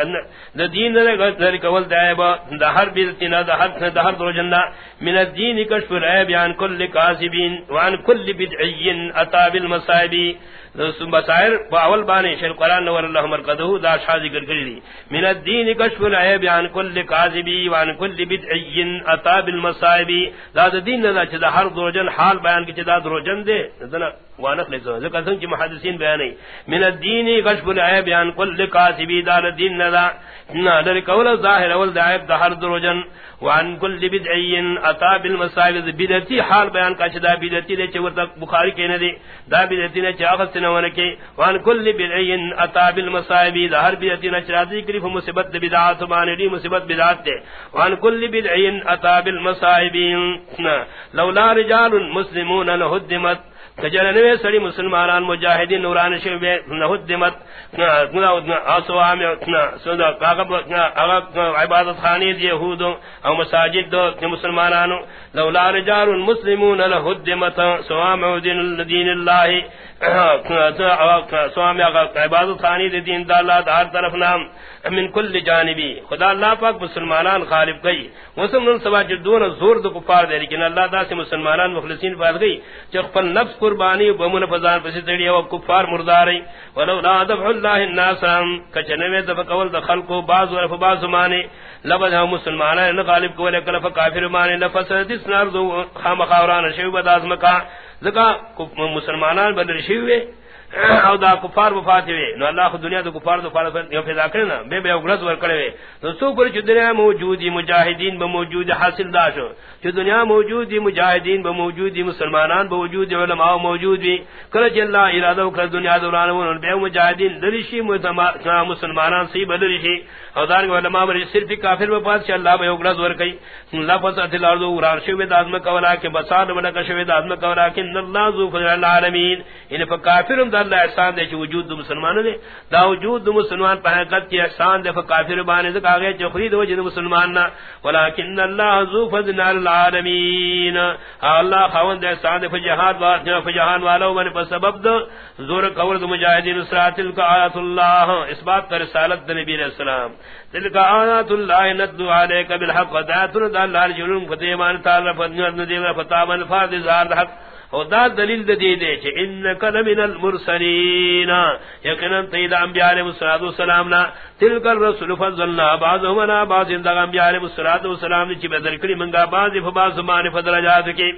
الدين ذلك ولد عيب دهر بيتنا دهر دهر درجنا. من الدين كشف العيب عن كل كاذبين وعن كل بدعي اتى بالمصائب. بصائر باول بانے شر قران نور الله مرقده دا شاذ ذکر کری من الدين كشف العيب عن كل كاذب وعن كل بدعي اتى بالمصائب دا دین دا چدا ہر دروجن حال بیان کی چدا دروجن دے دنا وانق لے ذکر سن کی محدثین بیان ہے من الدين كشف العيب عن كل كاذب دا دین دا نہ در قول ظاہر اول دا عیب دا ہر دروجن. وعن كل بدعي اتى بالمصائب بدعتي حال بیان کا چدا بدعتی دے چور تک بخاری کہنے دے دا بدعتی نے چاغت نہ کے وان کل بدعی اتا بالمصائب ظہر بدعتی نے چرادی کری مصیبت بدعات مان دی مصیبت بدعات دے۔ وان کل بدعی اتا بالمصائب لولا رجال مسلمون لهدمت کجرنوے سڑی مسلمانان مجاہدین نوران شو بے نہود شعبے نہدمت اسوام سودا کاغب عبادت خانی یہود او مساجد دو مسلمانان لولا رجال مسلمون لهدمت سوام دین الدین اللہ سوام عبادت خانی دین دا اللہ دار طرف نام من کل جانبی. خدا اللہ پاک مسلمانان خالب گئی مسلمان سوا جدون زور دو کفار دے لیکن اللہ دا سے مسلمانان مخلصین فارد گئی چخ پر نفس قربانی بمون فزان پس تڑی او کفار مرداری. ولو لا دفع الله الناس کچنوے دف قول دخل کو بعض ورف بعض مانے لبد ہم مسلمانان غالب کو لکل فکافر مانے لفسد اس نردو خام خوران شیو بداز مکا زکا مسلمانان بدل شیوے. او دا کفار وفات وی نو اللہ خود دنیا دا کفار دا فارد یو فیدا کرنا بے بے اگرز ور کرے تو سو پر چھ دنیا موجودی مجاہدین بموجود حاصل دا شو. چھ دنیا موجودی مجاہدین بموجودی مسلمانان بوجود علماء موجود وی کل چھ اللہ ارادہ کر دنیا دوران ون بے مجاہدین دلشی مسلمانان سی بدلشی او دار علماء بر صرف کافر وفات چھ اللہ بے اگرز ور کئی لفظ اتل ارض وران شو میں دازم کولا کہ بساد ولا کشو دازم کولا کہ اللہ ذو فضل العالمین. یعنی ان فکافرم دا احسان دے چھ وجود دو مسلمان دے دا وجود دو مسلمان پہ حقیقت کی احسان دے فکافر بانے دے کہا گئے چھ خرید وجود مسلمان نا ولیکن اللہ ذو فضل العالمین اللہ خوان دے احسان دے فجہاد فجہان والا من پر سبب دو زور قول دو مجاہدین اسرات تلک آیات اللہ اس بات کا رسالت دے نبی علیہ السلام تلک آیات اللہ ندو علیک بالحق و دایتن دا اللہ رجلون فتیمان تعالی فتنور فتامن فاضی زار حق او دا دلیل د دے دے چھ انکا لمن المرسلین. یقینا تید انبیاء علیہ الصلوۃ والسلام نا تلک الرسول فضلنا بعضهم انا بعض. ان انبیاء علیہ الصلوۃ والسلام چھ بدل کری منگا بعض فبعض مان فضلات کی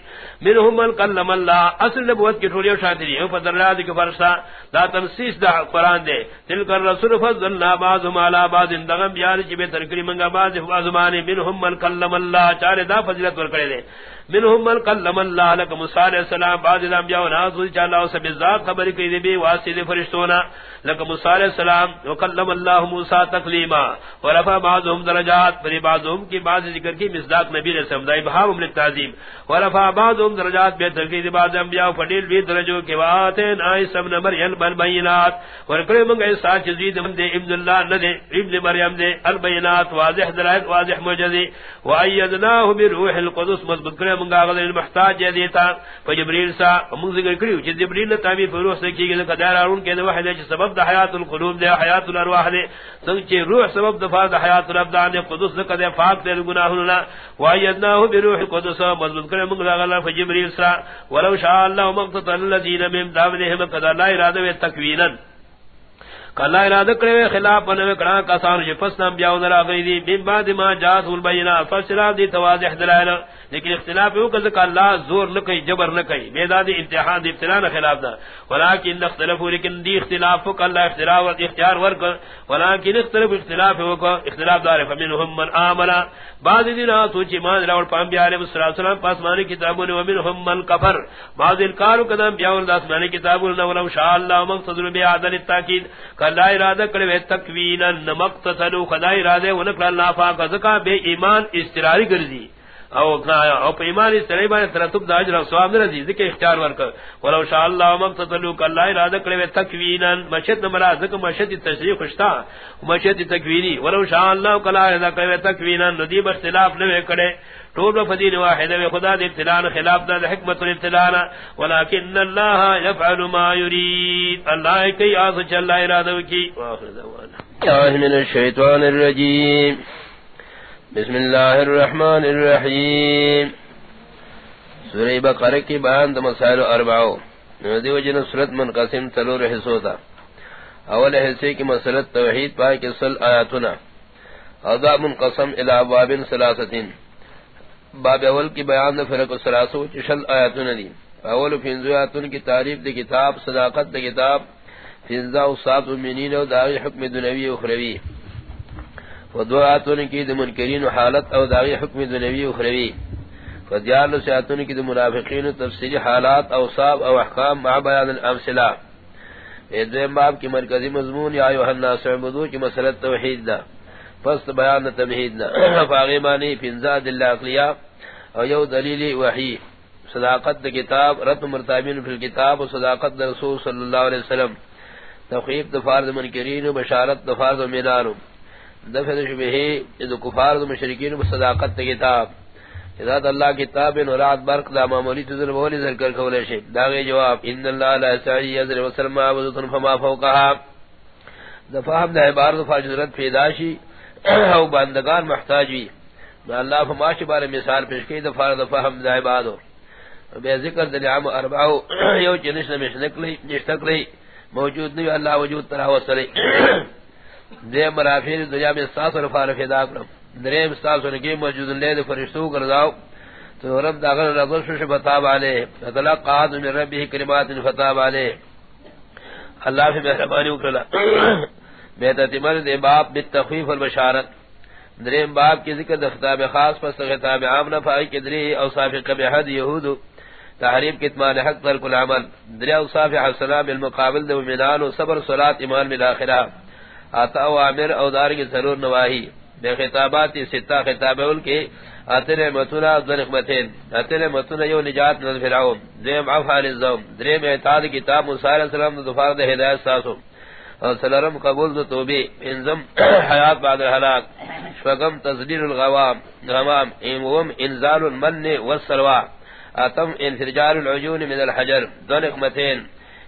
منهم من کلم اللہ اصل نبوت کی ٹھوڑی شاطری او فضلات کی فرشتہ دا تنسیس دا قران دے تلک الرسول فضلنا بعضهم على بعض. ان انبیاء چھ بدل کری منگا بعض فبعض مان منهم من کلم اللہ چارے دا فضیلت ور کرے منهم من قلم الله لك موسی علیہ السلام، بعض الانبیاء و نازل چا اللہ سے بذات خبر کی دی واسطے فرشتونا۔ لک موسی علیہ السلام وکلم اللہ موسی تکلیما ورفع بعضهم درجات پر بعضهم کی بعض ذکر کی مصداق نبی علیہ السلام دای بہا من تعظیم۔ ورفع بعضهم درجات، بے ترکیب بعض انبیاء فضیل بھی درجوں کے وات نائ سب نمبر بل بینات ور کرے من گئے سات جدید من دے ابن اللہ، نہ دے ابن مریم دے البینات، واضح دلائل، واضح معجزے۔ وایدناه بروح القدس، مضبوط کرے منگا غل محتاج دیتا۔ فجبریل سا من ذکر کریو کہ جبریل نے تعبیر پر سے کی کہ قدر ارون کے وحی دے سبب دا حیات القلوب دے، حیات الارواح دے۔ سنچے روح سبب دا فاز حیات الابدان دے، قدس دے قدر پاک دے گناہوں نا۔ وایدناه بروح القدس مضبوط کرے منگا غل فجبریل سا ولو شاء الله مقتل الذين من دابهم قد لا اراده تکوینا۔ کلا ارادہ کرے خلاف بنوے کڑا کسان جو پس نام بیاو در آگئی دی۔ بین بعد ما جات البینات فسرا دی تواضح دلائل۔ لیکن اختلاف ہو کہ اللہ زور نہ کئی جبر نہ کئی بیداد امتحان دی ابتلا نہ خلاف دا۔ ولیکن اختلاف لیکن دی اختلاف ہو کہ اللہ اختلاف و اختیار ورک ولیکن اختلاف اختلاف ہو کہ اختلاف دار فمنهم من آمنا بعض دن آتو چی مان راول پام بیار صلی اللہ علیہ وسلم پاسمانی کتابون ومنهم من کفر۔ بعض انکارو قدم بیاول داسمانی کتابون ولو شاء اللہ مقتصر بیعدل التاکید۔ کلا ارادہ کرے تکوینا مقتصر خدا ارادہ ونکر اللہ فاق۔ ذکا بے ایمان استراری گرزی او او ایمان سره باندې ترتب د اجر او ثواب نه دي ځکه اختیار ورک ولو شاء الله مقتتلوا کله اراده کړو تکوینا. مشد مراد ځکه مشد تشریح خوشتا. مشد تکوینی. ولو شاء الله کله اراده کړو تکوینا. ندی بر اختلاف نه کړي طول فدین واحد و خدا دے ابتلان خلاف دا حکمت الابتلان ولكن الله يفعل ما يريد الله کی آس چل ارادہ کی واخر دعوانا. من الشیطان الرجیم. بسم اللہ الرحمن الرحیم۔ سورہ بقرہ کی بیان دا مسائل اربعو دیو جن سورت منقسم تلور حصو تا۔ اول حصے کی مسئلت توحید پاک سل آیاتنا۔ اضا منقسم الى ابواب سلاستین باب اول کی بیان دا فرق سلاسو چشل آیاتنا دی۔ اول فنزو آیاتن کی تعریف دی کتاب، صداقت دی کتاب فنزا و صاحب المنین و داغی حکم دنوی و خروی فدعاتون کی د منکرین حالت او داغی حکم دنوی اخروی فدیال سیاتون کی د منافقین تفسیری حالات او صاب او احکام مع بیان الامثلہ ایدویم باب کی مرکزی مضمون یا ایوہ الناس عبدو کی مسئلہ توحید دا فست بیان تمہید دا فاغیبانی فنزا دل اقلیہ او یو دلیل وحی. صداقت دا کتاب رت مرتابین فی الكتاب و صداقت دا رسول صلی اللہ علیہ وسلم. تخیف دفار دا منکرین و بشارت دفار دا مینارو دفع شبہی اذا کفار دا مشرکین با صداقت تا کتاب۔ اذا اللہ کتاب ان نورات برق دا معمولی تذر بولی ذکر کولے شک داغی جواب، ان اللہ لا سعی یذر وسلم عبدتن فما فوقها دفع ہم دا عبارت فاجدرت پیداشی او باندگان محتاج بھی اللہ فماشی بارے مثال پیش کی، دفع دفع ہم دا عبادو۔ بے ذکر دنعام اربعو، یو چنش نمشنک لی نشتک لی موجود نہیں اللہ وجود ترہ وصلی دے مرافیر دنیا میں ساس اور فارف ادا کرم. دریم ساس اور کی موجود لے دے فرشتو کرداو تو رب داغر رضا شش فتاب آلے. اطلاق قاد من ربی کلمات فتاب آلے. اللہ فی محرمانی اکرلا. بیتا تمر دے باب بالتخفیف والبشارت. دریم باب کی ذکر دے خطاب خاص پس خطاب عام نفائی کی دری اوصاف قبی حد یہودو تحریب کتمان حق ترک العمل دری اوصاف حسنا بالمقابل دے ومنان و صبر صلاة ایمان بالاخرہ آتا او عامر او دار کی ضرور نواہی. بے خطابات ستا خطاب اول کے اتر متنا ذنقمتین اتر متنا یو نجات من فرعون دیم عفا للزوم دریم اعتاد کتاب موسیٰ علیہ السلام دفار دے ہدایت ساسو. اور سلرم قبول دو توبی. انزم حیات بعد الحلاق. شفقم تصدیر الغوام. غمام اموم انزال المن والسلوى. اتم انفرجال العجون من الحجر. ذنقمتین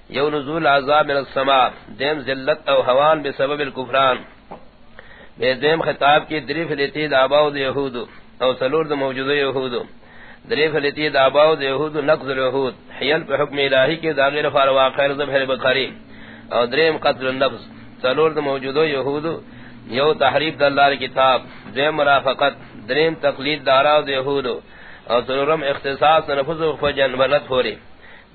یو نزول عذاب من السماء، دیم ذلت او حوان بسبب الكفران بے دیم خطاب کی دریف لیتی دعباو دا یہود او سلور دا موجود یہود دریف لیتی دعباو دا یہود نقض الیہود حیل پہ حکم الہی کے داغیر فار واقع زبحر بخاری. او دریم قتل النفس، سلور دا موجود یہود یو تحریف دا اللہ کتاب. دیم مرافقت، دریم تقلید داراو دا یہود او سلورم اختصاص نفس و فجن ولد ہو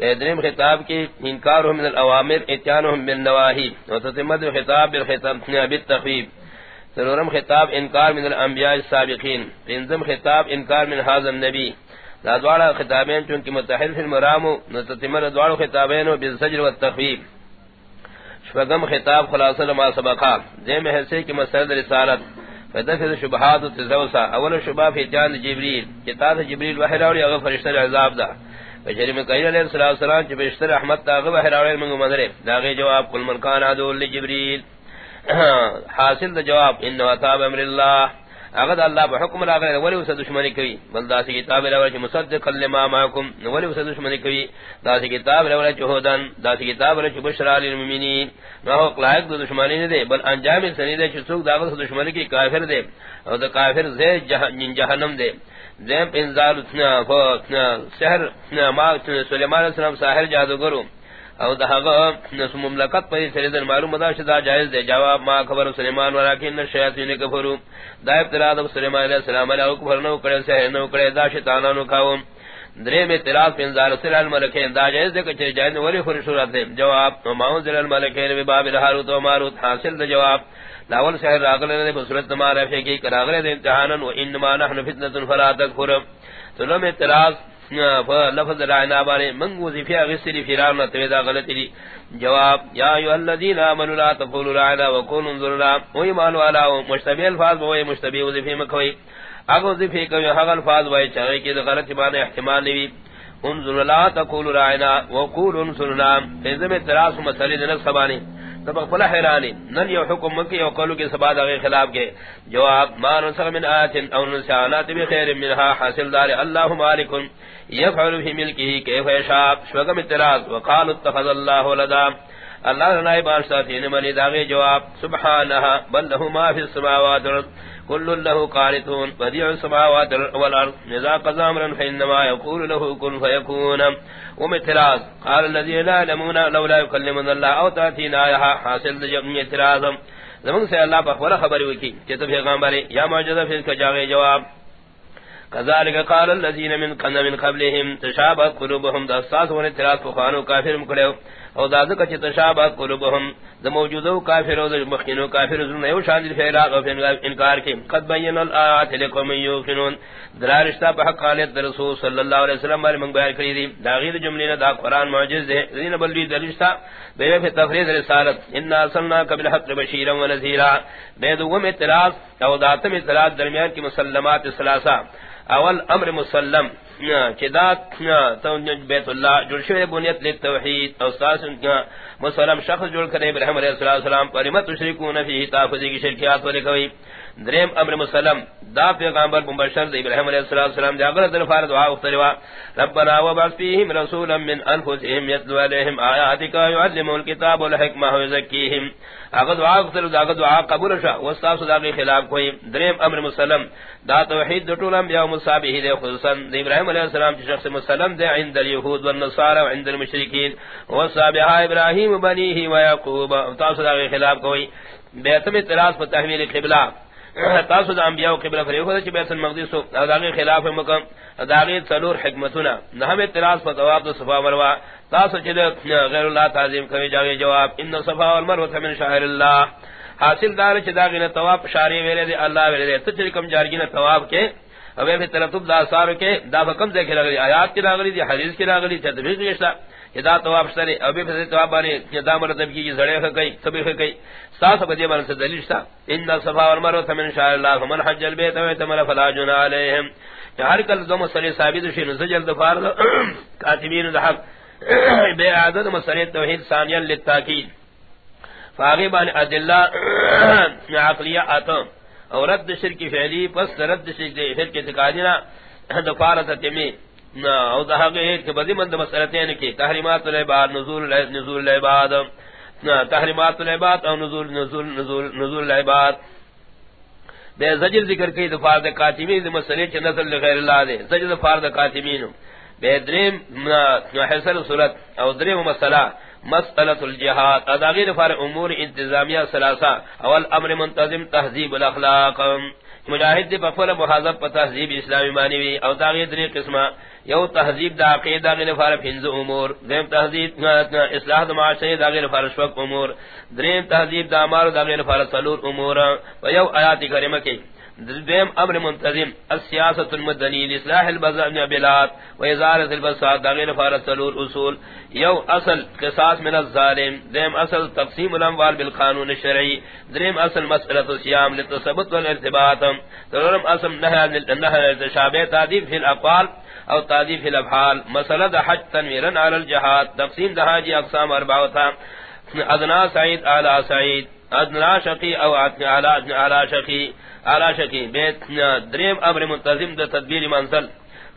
رہی بہترین خطاب کی انکار من الاوامر اتیانهم بالنواہی وتتمد خطاب بالخطاب بالتخفیف سرورم خطاب، انکار من الانبیاء السابقین. پنزم خطاب، انکار من هذا النبی. لا دوارا خطابین چونکہ متحد فی المرام نتتمد دوارا خطابین بالسجر والتخفیف شفقم خطاب خلاصہ لما سبقا زیم حصے کی مسئلہ رسالت. فدفع شبہات و تزوسا اول شبہ فی اتیان جبریل کتاب جبریل وحی راولی اغفر فرشتر عذاب دا بشری میں کہی علیہ السلام چی بشتر احمد تاغب بحراوی منگو مدرے۔ داغی جواب کل من کان عدو لجبریل حاصل دا جواب، انہو اتاب امر اللہ۔ اگر اللہ بحکم لاغر ولی اسا دشمنی کوي بل داسی کتاب لولا چی مصدق لما معکم۔ ولی اسا دشمنی کوي داسی کتاب لولا چی هودن داسی کتاب لولا چی بشرا للمؤمنین۔ ما هو قلائق دو دشمنی نه دے بل انجام سنی دے چی سوک داغر دشمنی کی کافر دے۔ اور دا کافر زی جہنم دے۔ زیم انزال اتنا کو اتنا سحر سلیمان علیہ السلام ساحر جادوگرو. او دهغه نس مملکت پر سریدن معلومه دا شدا جائز دے جواب ما خبر سلیمان ولکن شیطین کفرو. دا ابتلاع دا سلیمان علیہ السلام علیہ کفر نو کرے سحر نو کرے دا شیطانانو کاؤں درے میں تلاس پنزار سل الملکین، دا جائز دے کچھ جائز ولی خوری فرشورت دے۔ جواب ماؤن زل الملکین بباب الحاروت و ماروت، حاصل دا جواب۔ لاول سحر راغل نے بصورت مارا فکی کراغل دے امتحانا، و انما نحن فتنة فلا تکفر۔ تو لم اعتراض لفظ رائنا بارے منگو زفیہ غسری فیران تویدہ غلطی لی جواب، یا ایو الذین آمنوا لا تقولوا رائنا وکون انظرنا وی مانو علاو مشتبی الفاظ بوئی مشتبی وزفی مکوئی۔ اگو ذفی کوئی حق الفاظ وائی چاہے کہ غلط معنی احتمال نہیں انظر لا تقول رائنا وقول انصرنا فیزم اعتراض مسئلے دنس سبانی تب فلا حیرانی، نن یو حکم مکی یو قولو کے سباد اغیر خلاف کے۔ جواب، ما نسخ من آت او نسعانات بخیر منها حاصل دار اللہ مالکن، یفعل فی ملکی کیف یشاب شوکم اعتراض وقال اتخذ اللہ لدا اللہ نائب آرشتاتین منی داغی جواب، سبحانہا، بل لہو ما فی السماوات كل له قانتون. بديع السماوات والارض اذا قضى امرا فانما يقول له كن فيكون. ومتراز. قال الذي لا يعلمون لولا يكلمنا الله او تاتينا ايه حاصل جمع اعتراض زمان سے اللہ پر ولا خبر ہوئی کہ تو پیغمبر یا معجزہ پھر کا جاوے جواب. كذلك قال الذين من قبل من قبلهم تشابه قلوبهم. دستاس ونتراث فخانو كافر مكرهو او دازو کچھ تشابہ قلوبهم دا موجودو کافر او دا مخینو کافر ظلم یو شان دی فیراق او انکار کی قد بین الآیات لکم یوکنون درارشتا پا حق قالیت رسول صلی اللہ علیہ وسلم بارے منگ بیان کری دی. دا غیر جملین دا قرآن معجز دے. زین بلوی دلشتا بے فی تفرید رسالت. انا صلنا قبل حق بشیرا و نزیرا بے دوم اعتراض، او داتم اعتراض درمیان کی مسلمات سلاسا اول امر مسلم چدات بیت اللہ جڑشو بنیت للتوحید او استاس مسلم شخص جوڑ کرے ابراہیم علیہ السلام پر مت تشریکون فی تافذی کی شرکیات ولے کوئی۔ دریم امر مسلم، دا پیغمبر مبشر دے ابراہیم علیہ السلام دے اگر در فار دعا اختروا ربنا وبعث فیہم رسولا من انفسهم يتلو علیہم آیاتک ويعلمهم الكتاب والحکمہ ويزکیہم اگر دعا اختر دا دعا قبول شا واستاس دا کے خلاف کوئی۔ دریم امر مسلم، دا توحید دو طول انبیاء مصابیہ دے خصوصا دے ابراہیم علیہ السلام کی شخص مسلم دے عند اليہود والنصارى وعند المشرکین. وصابیہ ابراہیم بنیہ ویعقوب تاس دا کے خلاف کوئی. بیتم اعتراض پر تحویل قبلہ. تاسو د انبیاء قبله فریو چې بیت المقدس او داغه خلاف مکم. داغه څلور حکمتونه. نه هم اعتراض په جواب د صفا مروه. تاسو چې غیر الله تعظیم کوي جاوی جواب. ان صفا والمروه من شهر الله. حاصل دار چې داغه نه طواف شاری ویلې دی الله ویلې ته چې کوم جارګی نه طواف کې او به طرف دا اثر کې دا حکم ذکر راغلی، آیات کې راغلی دی، حدیث کی کې راغلی چې تدبیر کې اذا تواب سره او به فزه تواب باندې چې دا مرتب کی زړه کوي سبه کوي ساس بدی باندې دلیل شتا۔ ان الصفا والمروه من شاء الله فمن حج البيت ويتمر فلا جنا عليهم هر کل دو مسئلے ثابت شي نو سجل دفار کاتبین الحق بے عدد مسئلے توحید ثانیہ للتاکید۔ فاغبان ادلہ عقلیہ اتم اور رد شرک فعلی، پس رد شرک اعتقادنا دفارت تمی او دہگے کہ بدی مند مسئلتین کی تحریمات العباد، نزول نزول العباد. تحریمات العباد او نزول نزول نزول نزول العباد. بے زجر ذکر کی دفار دے کاتمین دے مسئلے چھ نزل غیر اللہ دے. زجر دفار دے کاتمین بے دریم حسن صورت او دریم مسئلہ مسئلۃ الجہاد اداغیر فار امور انتظامیہ ثلاثہ اول امر منتظم تہذیب الاخلاق۔ مجاہد دی بفل محاذب پر تہذیب اسلامی مانی او داغی دری قسمہ، یو تہذیب دا عقیدہ غیر فار پھنز امور دیم تہذیب اصلاح دا معاشری دا غیر فار شوق امور، دریم تہذیب دا مار دا غیر فار صلور امور، و یو آیات کریمہ کی۔ دیم امر منتظم، السیاست المدنی الاصلاح البزن بلاد و ازارت البساد دا غیر فار اصول، یو اصل قصاص من الظالم، دیم اصل تقسیم الاموال بالقانون الشرعی، دریم اصل مسئلۃ الصيام للتثبت والارتباط دریم اصل نهی نهی التشابه تعذيب في الاقوال او تعذيب في الافعال، مسئلہ حج تنویرا على الجهاد تقسیم دهاجی اقسام اربعہ تھا ادنا سعید اعلی سعید ادنا شقی او اعلی اعلی شقی اعلی شقی. بیت، دریم امر منتظم، د تدبیر منزل.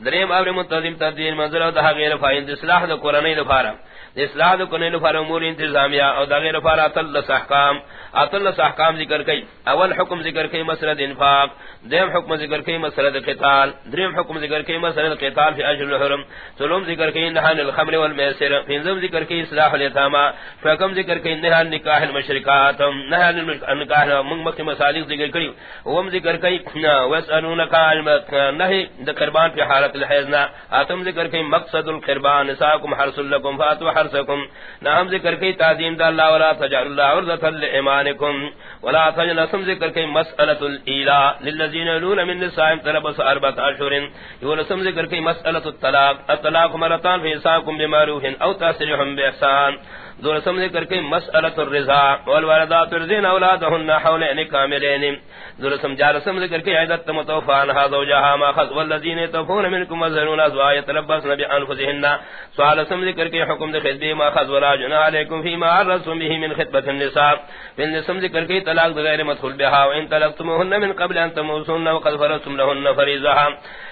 دریم امر منتظم تدبیر منزل او د غیر فائد اصلاح د قرانی لپاره. د اصلاح د قرانی لپاره امور انتظامیہ او د غیر لپاره اتل احکام. اتل احکام ذکر کئی اول حکم ذکر کئی مسئلہ انفاق. دیم حکم ذکر کئی مسئلہ قتال. دریم حکم ذکر کئی مسئلہ قتال فی اجر الحرم. سلوم ذکر کئی نحان الخمر والمیسر. فینزم ذکر کئی اصلاح الیتاما فحکم ذکر کئی نحان نکاح المشرکات. نحان نکاح منگ مکی مسالک ذکر کئی وم ذکر کئی ویسألونکا نحی دا قربان فی حالت. الحیزنا آتم ذکر کئی مقصد القربان نساکم حرس لکم، فاتو حرسکم نحم ذکر کئی تعظیم دا اللہ ولا تجعل اللہ عرضتا لإیمانکم، ولا تجعل اسم ذکر کئی مسئلت الإیلا للذین يلون من نسائم تربس اربت اشهر يقول اسم ذکر کئی مسئلت الطلاق الطلاق مرتان فی حسابکم بمعروف او تاسرحم بإحسان دور سمجھ کر کے مسئلۃ الرضا، والوالدات رزین اولادهن حولین یعنی کاملین۔ دور سمجھا سمجھ کر کے عیدت متوفان ها زوجها ما خذ والذین تفون منکم وزرون ازواج يتربصن بانفسهن سوال سمجھ کر کے حکم دے خدمت ما خذ ولا جناح علیکم فيما عرضتم به من خطبه النساء۔ بن سمجھ کر کے طلاق غیر مدخول بها وان طلقتموهن من قبل ان تموسن وقد فرضتم لهن فريضه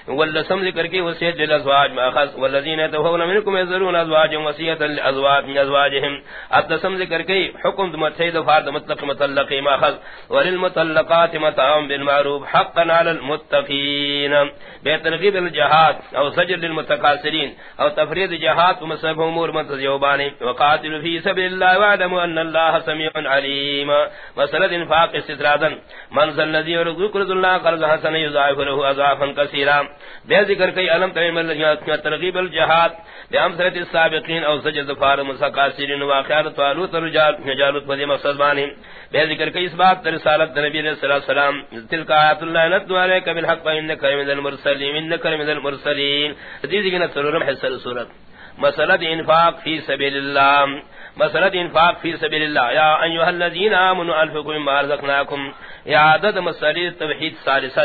واللسم ذکر کی وصیت للازواج ما خص والذین تفون منکم یذرون ازواج وصیت للازواج من ازواجهم اتسم ذکر کی حکم متحد فرد مطلق مطلق ما خص وللمطلقات متاع بالمعروف حقا على المتقین۔ بترغیب الجهاد او سجل للمتکاسرین او تفرید جهاد ومسب امور متذوبان وقاتل فی سبیل الله واعلموا ان الله سميع علیم۔ مسلد انفاق استدرادا من ذا الذي يرزق الله قرض حسن يضاعف له اضعافا كثيرا بے ذکر کئی علم تمیم اللہ ترغیب الجہاد، بے امثرت السابقین او سجد فار مساقاسرین واقعات طالوت رجال، نجالوت فضی مقصد بانی بے ذکر کئی اس بات رسالت نبی علیہ السلام تلک آیات اللہ نتو علیک بالحق انکا من المرسلین انکا من المرسلین۔ حدیثی کی نتو حصر سورت مسلد انفاق فی سبیل اللہ مسلد انفاق فی سبیل اللہ یا ایوہ الذین آمنوا انفقوا مما رزقناکم۔ عادت مسلد توحید سالسا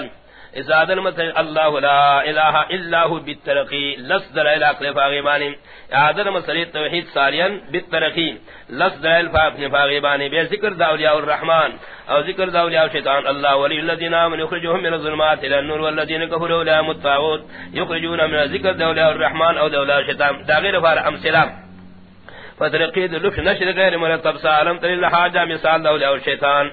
ازاد المثل الله لا اله الا هو بالترقي لصدر الى اقل فاغبان ازاد المثل التوحيد ثانيا بالترقي لصدر الى فاغبان بذكر ذاولياء الرحمن او ذكر ذاولياء الشيطان الله ولي الذين امنوا يخرجهم من الظلمات الى النور والذين كفروا لا متعود يخرجون من ذكر ذاولياء الرحمن او ذاولياء الشيطان دا غير فار امثله فترقید لفش نشر غیر مرتب سالم تلیل حاجہ مثال دا اولیاء الشیطان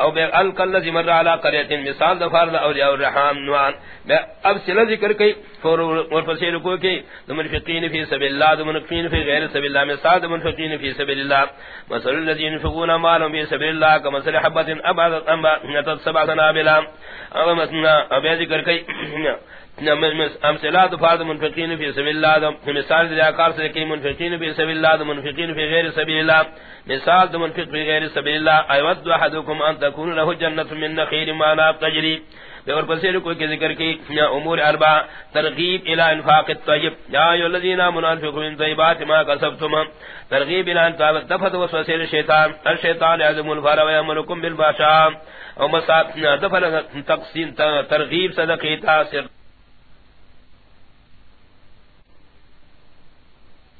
او بے القل لذی مر علا قریت مثال دا فارد اولیاء الرحام نوان بے اب سلہ ذکر کئی ورفسی رکو کی دا منفقین فی سبیل اللہ دا منفقین فی غیر سبیل اللہ مثال دا منفقین فی سبیل اللہ مثل اللذی انفقون مالهم فی سبیل اللہ کمثل حبت ابعدت انباتت سبع سنابلا او بے ذکر کئی امثلات فرض منفقین فی سبیل اللہ دم مثال دے آکار سے کہ منفقین فی سبیل اللہ دم منفقین فی غیر سبیل اللہ مثال دے منفق فی غیر سبیل اللہ ایود احدکم ان تکون له جنۃ من نخیل ما لا تجری۔ اور پسیر کو کہ ذکر کی امور اربع۔ ترغیب الی انفاق الطیب۔ یا ایھا الذین منافقون من طیبات ما کسبتم۔ ترغیب الی انفاق دفت وسوسه الشیطان۔ الشیطان یعظم الفر و یامرکم بالفحشاء۔ او مسات دفن تقسیم ترغیب صدقہ تاثر۔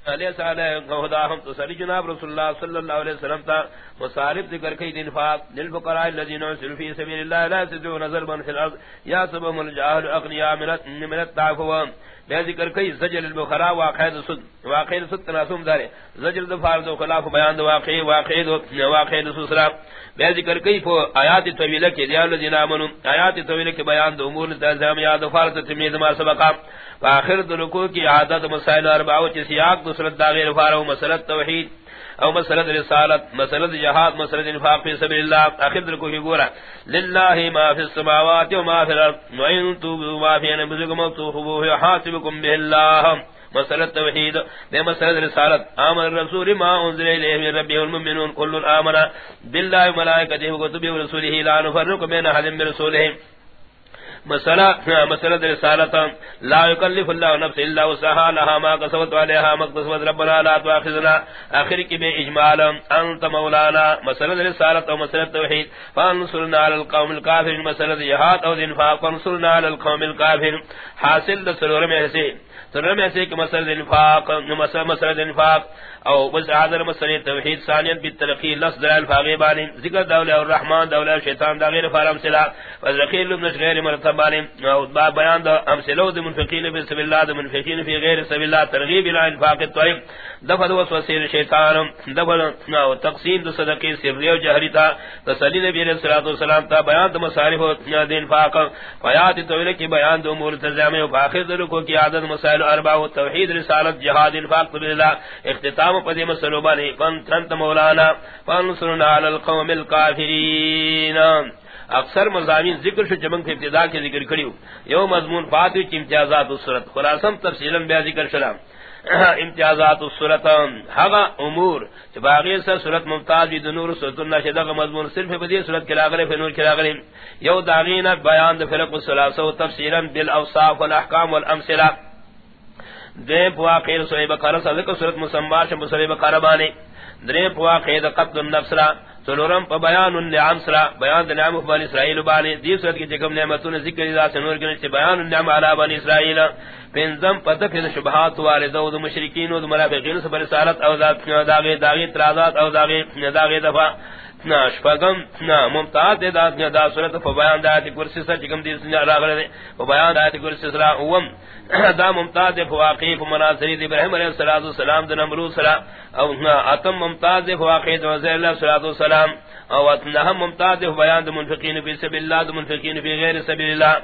علیہ السلام تو سری جناب رسول اللہ صلی اللہ علیہ وسلم تا مصارف ذکر کئی دن فاق للفقراء الذين ينفقون في سبيل الله لا يستطيعون نظر من في الارض يا سبب الجاهل اغنياء من التعفو بے ذکر کئی، زجر البخرا واقع سد واقع سد تناسم دارے. زجر دفار و خلاف بیان دو واقع واقع دو واقع سسرا. بے ذکر کئی فو آیات طویلہ کے دیال الذين آمنو آیات طویلہ کے بیان دو امور تنظیم یاد فارت تمید ما سبقا. فاخر دلکو کی عادت مسائل اربعو چی سیاق دسرت داغیر فارو مسئلت توحید. او مسلط رسالت مسلط جہاد مسلط انفاق فی سبیل اللہ، آخر دلکو کی گورا، للہ ما فی السماوات و ما فی الارض و وین توبو ما فی انبزکم اکتوخبوه حاسبکم به اللہ مسلط توحید بے مسلط رسالت، آمن الرسول ما انزل الیہ من ربی والمؤمنون، کل آمن باللہ و ملائکته و کتبه و رسوله لا نفرق بین حد من رسوله مسئلہ ہاں، مسئلہ در رسالت لا یکلف اللہ نفس الا وسعها لها ما كسبت عليها ما كسبت ربنا، لا تؤاخذنا اخر کی بے اجمال انت مولانا، مسئلہ در رسالت و مسئلہ توحید، فانصرنا علی القوم الكافرين مسئلہ جہاد او انفاق، فانصرنا علی القوم الكافرين حاصل سرور میں سے سرور میں سے کہ مسئلہ انفاق مسئلہ مسئلہ انفاق، او بس عادر مسئلہ توحید ثانیت بالترقی لفظ دلال فاغیبانی ذکر دولہ الرحمن دولہ شیطان، دا غیر فارم سلا فذرقی لبنش غیر مرتبانی او باب بیان دا امسلو دا منفقین فی سبیل اللہ دا منفقین فی غیر سبیل اللہ، ترغیب الہ انفاق الطعیم دفد وسوسیر شیطان، دفع دفد تقسیم دا صدقی سری و جہری تا، تسلی نبی علیہ السلام تا، بیان دا مصارف دا انفاق، فیات طویل کی بیان دا امور تزامی و فاخر دلکو کی عادت مسائل اربع توحید، رسالت، جہاد، انفاق، سبیل اختتام کلام پدی مسلو بانی فانتنت مولانا فانصرنا علی القوم القافرین اکثر مضامین ذکر شو جمنگ فی ابتدا کے ذکر کریو. یو مضمون فاتو چی امتیازات السورت خلاصم تفصیلا بیا ذکر شلام امتیازات السورت حقا امور. چی باقی سر سورت ممتاز بید نور سورت الناشدہ مضمون صرف بدی سورت کلاغلی فی نور کلاغلی یو داغین بیان دفرق السلاسو تفصیلا بالاوصاف والاحکام والامثلہ دے پوا خیر سوئی بقرہ صدق صورت مسمبار شب سوئی بقرہ بانے. درے پوا خیر قتل النفس را، سلورم پا بیان النعام سرا، بیان النعام بانی اسرائیل بانے. دی صورت کی جکم نعمتون ذکر اذا سنور گنشتی بیان النعام علا بانی اسرائیل. پینزم پا دفن شبہات واردو دو مشرکین و دو مرافقین سبر سالت او داغی داغی ترازات او داغی داغی دفع. نہ شپغم نہ ممتاز دے دا دا صورت فبیان دا کرسی سر چکم دی سن اللہ غلے فبیان دا کرسی سرا اوم۔ دا ممتاز دے فواقی فمناصری دی ابراہیم علیہ الصلوۃ والسلام دے نمرو سرا۔ او نہ اتم ممتاز دے فواقی دے وزیر اللہ صلی اللہ او اتنہم ممتاز دے فبیان دا منفقین فی سبیل اللہ دا منفقین فی غیر سبیل اللہ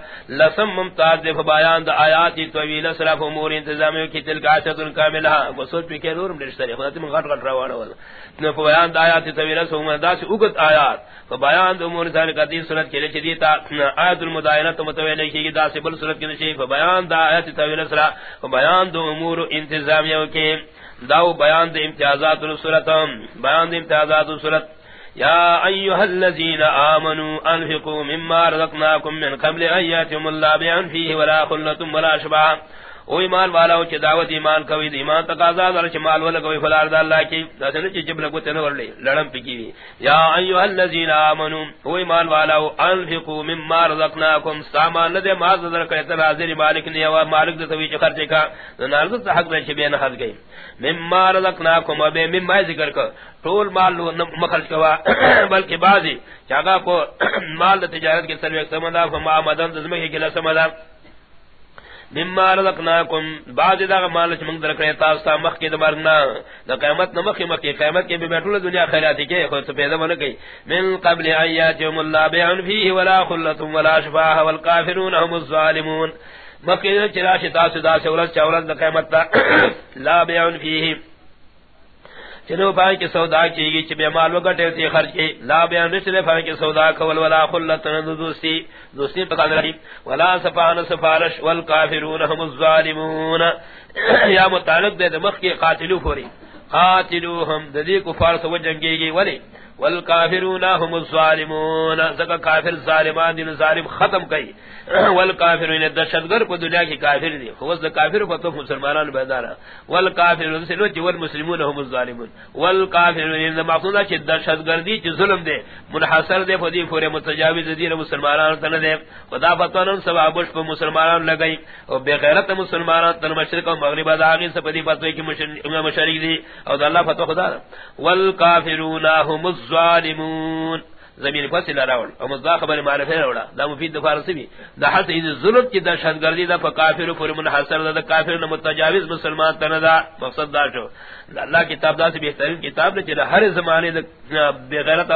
لسم ممتاز دے فبیان دا آیاتی طویل سر فمور انتظامی کی تلک عشت الکاملہ وصول پی کے نورم درشتری خودتی من غٹ غٹ روانا والا فبیان دا آیاتی طویل سر دا اگت آیات۔ فبیان امور ذالک دی صورت کے لیے دیتا۔ آیت المدائنہ تو متویل ہے کہ دا سبل صورت کے لیے فبیان دا آیت طویل سرا فبیان دو امور انتظامیہ کے۔ داو بیان دے امتیازات الصورت بیان دے امتیازات الصورت۔ يا أيها الذين آمنوا أنفقوا مما رزقناكم من قبل أن ياتيكم الله بان فيه ولا خلة ولا شبعا او ایمان والا او چ دعوت ایمان کوي د ایمان تقاضا در چ مال ولا کوي فلار اللہ کی دسن چ جب لگو تن ورلی، لڑم پکی یا ایها الذین آمنو، او ایمان والا او انفقوا مما رزقناکم سامان لدے ما در کہتا حاضر مالک نے او مالک دے توی چ خرچے کا نارد حق دے چ بے نہ حد گئی. مما رزقناکم، ابے مما ذکر کر طول مال مخرج کوا، بلکہ بعضی چاگا کو مال تجارت کے سروے سمدا فما مدن زمے کے لسمدا مما رزقناکم. بعض دا مال چې موږ منگ تاسو ته مخ کې د مرنا د قیامت نه مخ مخ قیامت کې به بیٹھول دنیا خیرات کې خو خود پیدا ونه گئی. من قبل ایات یوم اللہ بیان فيه ولا خلۃ ولا شفاء والکافرون هم الظالمون. مخ کے چرا شتا سدا سے ورس چاورن دا قیامت لا بیان فيه چنو پای کی سودا کی گی چ بے مال وگٹے تے خرچ کی، لا بیان رسل پای کی سودا کول، ولا خلت دوستی. دوستی پکان رہی ولا سفان سفارش، والکافرون هم الظالمون. یا متعلق دے مخ کی قاتلو فوری قاتلوهم ددی کفار سو جنگی گی ولی والکافرون هم الظالمون. زکا کافر ظالمان دین ظالم ختم کئی والکافرون دشتگر کو دنیا کی کافر دی خوز کافر کو تو مسلمانان بیدارا والکافرون سے لو جول مسلمون هم الظالمون. والکافرون مقصود ہے دشتگر دی چ ظلم دے منحصر دے فدی فور متجاوز دی. مسلمانان تن دے خدا فتوان ثواب کو مسلمانان لگئی او بے غیرت مسلمانان تن مشرق و مغرب داغی سے فدی فتوی کی مشرق دی او اللہ فتو خدا والکافرون هم الظالمون الظالمون. زمین فصل راول او مزا خبر معرفہ راولا دا مفید دفار سبی دا حس این ظلم کی دہشت گردی دا فکافر پر منحصر دا, دا کافر نہ متجاوز مسلمان تن دا. مقصد دا شو. اللہ کتاب دا سے بہترین کتاب نے چلا ہر زمانے دا بے غیرت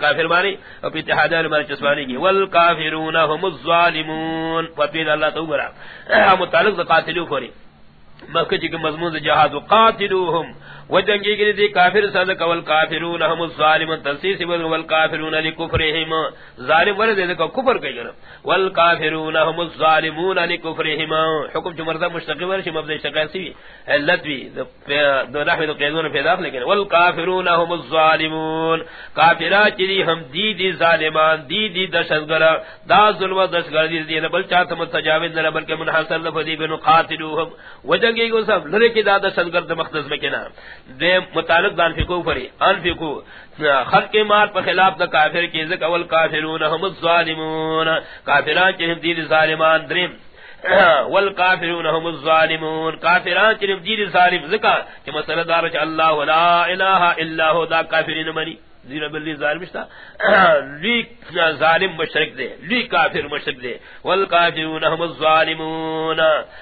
کافر مانی او اتحاد مانی چسمانی کی. والکافرون هم الظالمون. فتوین اللہ تو برا ہاں، متعلق دا قاتلو فوری مکہ چکہ مضمون دا جہاد. قاتلوهم وجنگی گری دی کافر صدق والکافرون هم الظالمون تنسیس والکافرون لکفرهم ظالم ورد دی کفر کئی گنا والکافرون هم الظالمون لکفرهم حکم جو مردہ مشتقی ورشی مبدی شقیسی علت بھی، دو نحوی، دو قیدون پیدا لیکن. والکافرون هم الظالمون. کافرات چلی ہم دی دی ظالمان دی دی دشتگر دا ظلم و دی دی بل چاہتا متجاوز نہ بلکہ منحصر لفظی بنو قاتلوهم وجنگی گو سب لرے کی دا دشتگر مختص میں کنا دے متعلق دان فکو فری ان فکو خلق مال پر خلاف دا کافر کی ذکر، اول کافرون هم الظالمون، کافران چہم دید ظالمان درم والکافرون هم الظالمون، کافران چہم دید ظالم ذکر، کہ مسئلہ دار چا اللہ لا الہ الا ہو، دا کافرین منی۔ زیرا بلی ظالم شتا لی ظالم مشرک دے. لی کافر مشرک دے. والکافرون هم الظالمون.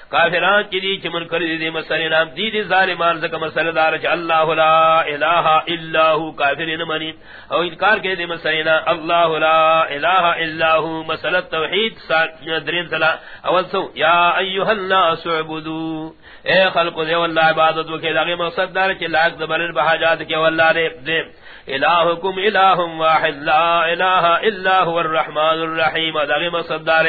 کافران کی دی چمن کر دی مسئلہ نام. دی دی ظالمان زکا مسئلہ دار چ اللہ لا الہ الا ہو. کافرین منی. او انکار کے دی مسئلہ نام اللہ لا الہ الا ہو. مسئلہ توحید سات درین سلا. اول سو. یا ایها الناس عبدوا اے خلق دے والله عبادت وکے لگے مقصد دار چ لاگ دبر بہاجات کے، واللہ والله دے، الہکم الہ واحد، لا الہ الا هو الرحمن الرحیم داغی مصدار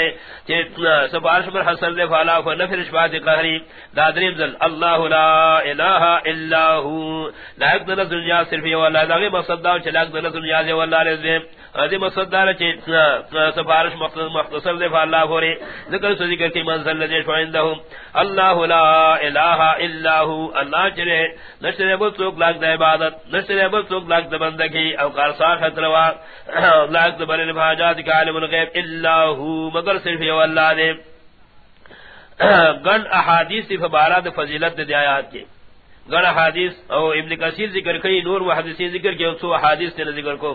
چیتنا سپارش پر حسن دے، فالا فنفر شبات قہری دادریم ذل اللہ لا الہ الا هو لا اقدر نظر جاز صرفی واللہ داغی مصدار چلا اقدر نظر جاز واللہ رزیم ادی مصدار چیتنا سپارش مختصر دے، فالا فوری ذکر سو ذکر کی منزل لجیش فعندہم اللہ لا الہ الا هو اللہ چلے نشتر بل سوک لاک دا عبادت نشتر بل سوک لاک دا بندگی او قرصا خطروا لاک دا بلن فاجات کا عالم الغیب الا هو مگر صرف یو اللہ دے گن احادیث تی فبارا دا فضیلت دا آیات کے۔ گن احادیث، او ابن کثیر ذکر کئی، نور وحدیثی ذکر کی سو احادیث تی ذکر کو۔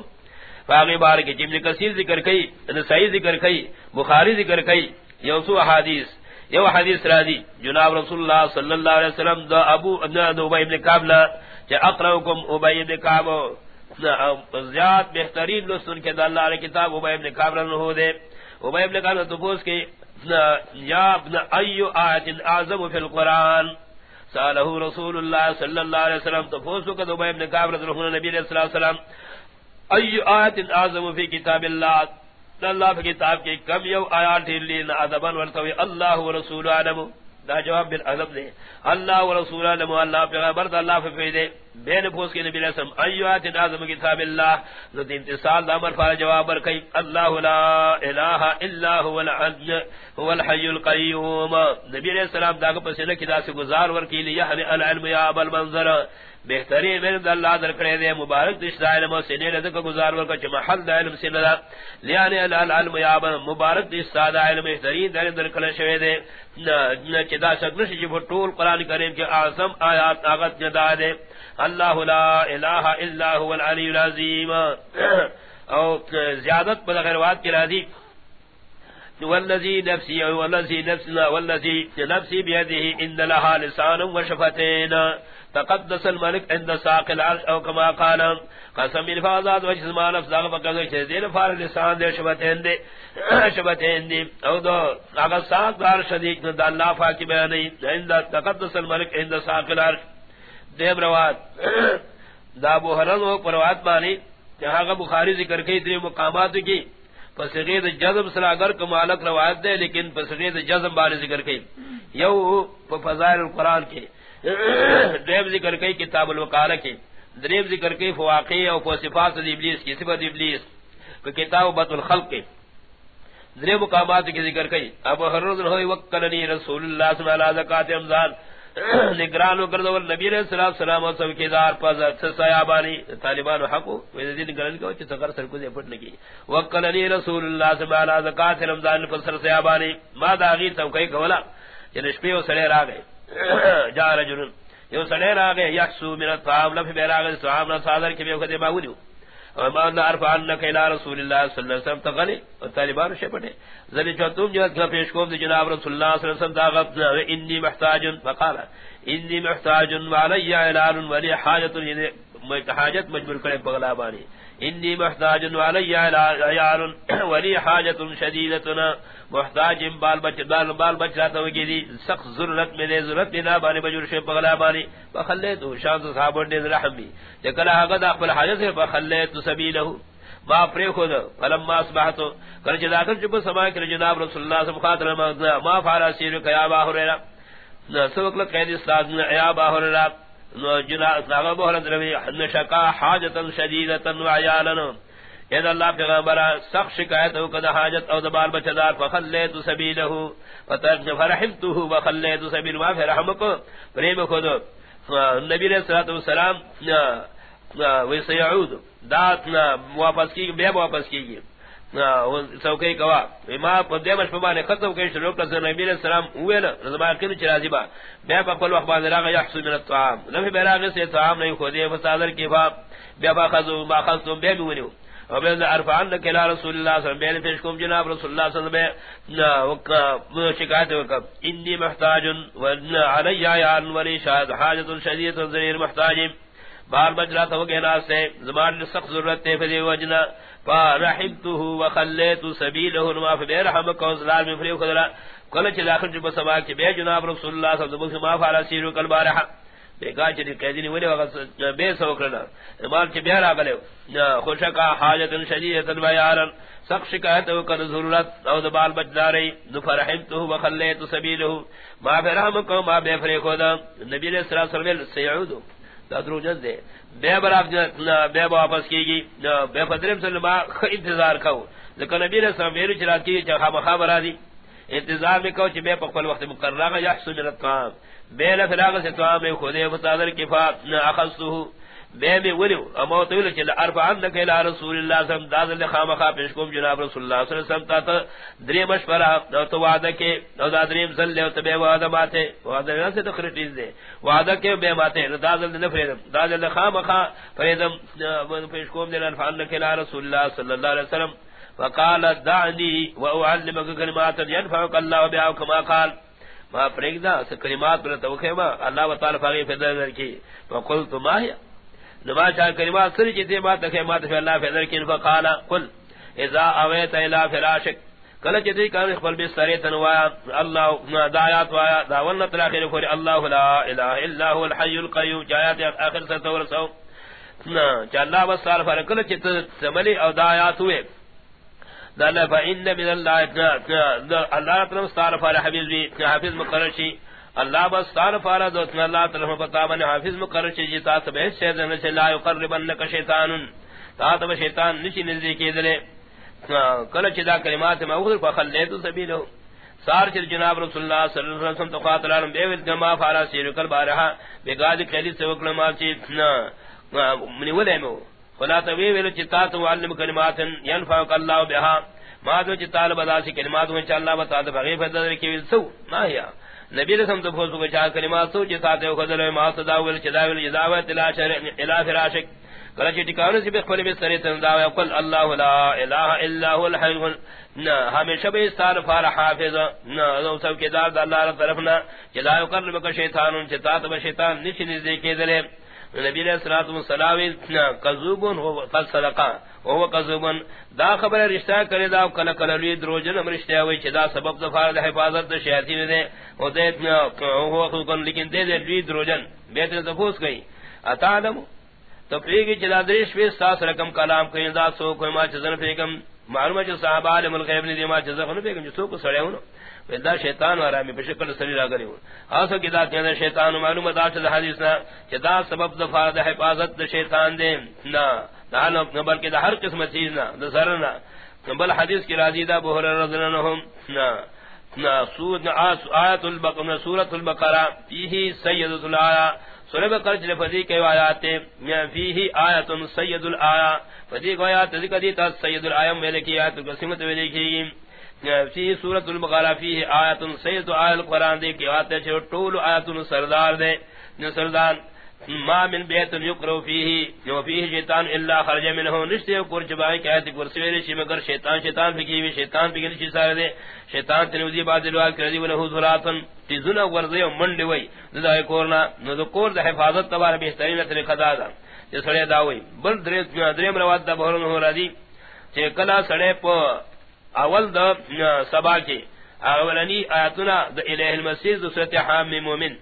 فاغی بار کی جی ابن کثیر ذکر کئی نسائی ذکر کئی، بخاری ذکر کئی یو سو احادیث۔ یو حدیث را دی جناب رسول اللہ صلی اللہ علیہ وسلم دا ابو ابی ابن کعب کابلا چا اقرأکم ابی ابن کاب زیاد بہترین لسن کے دا اللہ علیہ کتاب ابی ابن کابلا نہو دے. ابی ابن کابلا تفوز کے یا ابن ایو آیت اعظم فی القرآن؟ سالہ رسول اللہ صلی اللہ علیہ وسلم تفوز کو ابی ابن کابلا نہو نبی علیہ السلام ایو آیت اعظم فی کتاب اللہ؟ اللہ کی کتاب کی کم یو آیات لین ادبن ورتوی اللہ ورسول عالم دا جواب بن بالادب دے۔ اللہ ورسول عالم اللہ پیغمبر اللہ فی دے۔ بین پوس کے نبی علیہ السلام ایات اعظم کتاب اللہ۔ ذو انتصال دا امر فار جواب ور کئی۔ اللہ لا الہ الا هو الحج هو الحي القيوم نبی علیہ السلام دا کو پسنے کدا سے گزار ور کی لیا العلم یا ابل منظر بہترین من اللہ در کرے دے، مبارک دش علم و سنے لذک گزار ورکا چھ محل دا علم سنے لذا لیانے العلم یابن مبارک دش سادہ علم بہترین در در کرے شوے دے۔ چھ دا شکنش جب طول قرآن کریم کے اعظم آیات آغت جدا دے۔ اللہ لا الہ الا هو العلی العظیم۔ او زیادت پر غیروات کی راضی۔ والذي نفسي والذي نفسنا والذي نفسي بيده ان لها لسان وشفتين تقدس الملك عند ساق العرش، او كما قال، قسم الفاظات وجسم نفس ذا فقد شديد فار لسان دے شفتين دے شفتين دے او دو، اگر ساق دار شدید نہ اللہ پاک بیان عند تقدس الملك عند ساق العرش۔ دے روات دا ابو ہرن و پروات مانی جہاں بخاری ذکر کی تری مقامات کی پسغید جزم سرا اگر کمالک روایت دے، لیکن پسغید جزم بارے ذکر کی۔ یو فضائل القرآن کے دریب ذکر کی کتاب الوقار کے دریب ذکر کی فواقع اور صفات ابلیس کی، صفت ابلیس کتاب بط الخلق کے دریب مقامات کی ذکر کی اب ہر ہوئی وکلنی رسول اللہ صلی اللہ علیہ وسلم رمضان نگران کردول نبی علیہ الصلوۃ والسلام اور څوکیدار پز سایابانی طالبان حق و دین گرن کو چې څنګه سر کو دې پټ نگی وکلنی رسول الله صلی اللہ علیہ زکات رمضان پر سر سایابانی ما داغي څوکۍ کولا چې نشپې و سره راغې جا رجل. یو سره راغې یحسو من الطعام لف بیراغ طعام نہ صادر کې به خدای باولیو وما نعرف عنك الى رسول الله صلى الله عليه وسلم تغني والطالبان شپٹے ذلی جو تم جو کہ پیش کو جناب رسول اللہ صلی اللہ علیہ وسلم داغت انی محتاج، فقال، انی محتاج وعلي اعلان ولي حاجت یعنی حاجت مجبور کرے بغلا بانی. انی محتاج وعلي اعلان ولي حاجت شدیدتنا محتاج بال بچ بال بال بچ رہتا ہوگی دی. سخت ضرورت میں دے ضرورت بنا بانی، بجور شے بغلا بانی. بخلے تو شان صحابہ نے رحم بھی جکلا اگد اقبل حاجت ہے، بخلے تو سبیلہ ما پری خود، فلما اصبحت کر جدا کر چپ سما کر جناب رسول اللہ صلی اللہ علیہ وسلم ما فعل سیر کیا با ہریرا سوک قید استاد، یا با ہریرا جناب ناغ بہرت روی نشکا حاجتا شدیدتا وعیالنا اذا اللہ پیغمبر سخت شکایت او کدا حاجت او دبال بچدار، فخلیت سبیلہ فترج فرحمتہ وخلیت سبیل ما فرحمک پریم خود، نبی علیہ الصلوۃ والسلام و سیعود، دات واپس کی، بے واپس کی گی کوا. ما پدے مش پبانے ختم کہ شروع کر نبی علیہ السلام ہوئے نا زبان کے چرازی با بے پکل اخبار راغ یحسن من الطعام. نبی بیراغ سے طعام نہیں کھو دے فصادر کی فا بے با خذو ما خذتم بے میونیو وبن عرفان لك الى رسول الله صلى الله عليه وسلم پیش کوم جناب رسول الله صلى الله عليه وسلم شکایت وکم انی محتاج وان علی یا ولی شاهد حاجت شدید ذریر محتاج بار بجرا تو گنا سے، زبان سخت ضرورت ہے فدی وجنا. فرحمته وخليت سبيله وما في رحمك وزلال من فريق خدرا کل چ داخل جو سبا کہ بے جناب رسول اللہ صلی اللہ علیہ وسلم ما فعل سیر کل بارہ بیگا چلی قیدی نے ولی وقت بے سو کرنا مال چ بیرا گلے خوشکا حاجت شدیدۃ بیان سخ شکایت او کر ضرورت او دبال بچدارئی ذفرحمتہ وخلیت سبیلہ ما فرام کو ما بے فرے خدا نبی علیہ الصلوۃ والسلام سیعود دادرو جن دے۔ بے براب بے واپس کی گی بے بدرم سے اللہ انتظار کھو لیکن نبی نے سم میرے چلا کی، چا خبر دی۔ انتظار میں کہو چھ بے پکل وقت مقررہ یحسن الطعام بے لفراغ سے تو میں خودے فتادر کفات نہ بے میں ولیو اما طویل چل ارفع عندك الى رسول اللہ صلی اللہ علیہ وسلم دادل خامخا پیشکوم جناب رسول اللہ صلی اللہ علیہ وسلم، تا دری مشورہ تو وعدہ کے او دادریم زل لے تو بے وعدہ ماتے. وعدہ نہ سے تو خرٹیز دے. وعدہ کے بے ماتے دادل نہ فرید دادل خامخا فریدم پیشکوم جناب ارفع عندك الى رسول اللہ صلی اللہ علیہ وسلم. وقال دعني واعلمك كلمات ينفعك الله بها كما قال. ما فرغدا کلمات پر توخما اللہ تعالی فقی فضل کی. وقلت ما هي؟ نما چا کلمات سر جتے بات کہ ما تے اللہ فضل کی فقال قل اذا اويت الى فراشك کل جتے کان خپل بے سرے تنوا اللہ دعایات وایا داون تراخیر فر اللہ لا الہ الا هو الحي القيوم جایات اخر سے تو رسو نہ چلا بس سال فرکل چت سملی او دعایات ہوئے دل فإن من الله الله تعالی ستار فار حبیب حافظ مقرر شي اللہ بس ستار فار دو اللہ تعالی بتا من حافظ مقرر شي جتا سب سے دن سے لا يقربنك شیطان تا ہاں، تو شیطان نشی نزدیک دلے۔ کل چدا کلمات موذر فخلیت سبیلو سار چل جناب رسول اللہ صلی اللہ علیہ وسلم تو خاطر عالم بے ود گما فارا سیر کل بارہا۔ بے گاد کلی سے وکل ما چی ہاں، منی ولے مو فلا توی ویل چتا تو علم کلمات ينفعك الله بها ما دو چتا بدا سی کلمات ان شاء اللہ بتا دے بغیر فضل کی سو۔ ما ہیا۔ نبی رسم تو فوز کو چا کلمات سو چتا تے خدل ما صدا ول چدا ول جزاوت الى شر الى فراشک کلا چ ٹکانے سی بخل میں سرے تن دا قل اللہ لا الہ الا هو الحي نہ ہمیشہ بے سار فار حافظ نہ او سب کے دار اللہ طرفنا جلا کر بک شیطان چتا تو شیطان نشن دے دلے نبی علیہ الصلوۃ والسلام کذوبن هو قد صدقا وهو کذوبن دا خبر رشتہ کرے دا کلا کلا لوی دروجن ہم رشتہ ہوئی چدا سبب ظفار دے حفاظت دے شیاطین دے او دے هو کذوبن لیکن دے دے لوی دروجن بیت تفوس گئی اتعلم تو پیگی چدا درش وی ساس رقم کلام کہیں دا سو کوئی ما چزن پیگم معلومہ چ صحابہ عالم الغیب نے دی ما چزن پیگم جو سو کو سڑے ہوں ودا شیطان وارا می بشکل سری را گلی اسو کی دا کہ شیطان معلوم دا چ حدیث نا چدا سبب دفاع د حفاظت د شیطان دے نا دانو نمبر دا ہر قسم چیز نا د سر بل حدیث کی راضی دا بہر رضی اللہ عنہم نا نا آیت البقرہ سورۃ البقرہ فیہ سید الایا سورہ بقرہ چلے فضی کے آیات میں فیہ آیت سید الایا فضی کو آیات ذکر دی، تا سید الایا میں کی آیت قسمت میں لکھی فی سورۃ البقرہ فی آیت سید آیت القران دے کہ آتے چھو طول آیت سردار دے سردار ما من بیت یقرو فیہ، جو فیہ شیطان الا خرج منه نشتے کور چبائے کہ ایت کرسی ویلے چھ مگر شیطان شیطان فکی وی شیطان فکی چھ سارے دے۔ شیطان تنوزی بعد لوال کردی ولہ ذراتن تزنا ورزے منڈ وئی۔ ذا کورنا نو کور دے حفاظت تبار بہترین طریقہ دا۔ دا جسڑے دا وئی۔ بل درے درے مرواد دا بہرن ہو رہی چھ کلا سڑے پو اول دا سبا کی اولنی آیاتنا دا الہ المسیح دا سورت حام مومن۔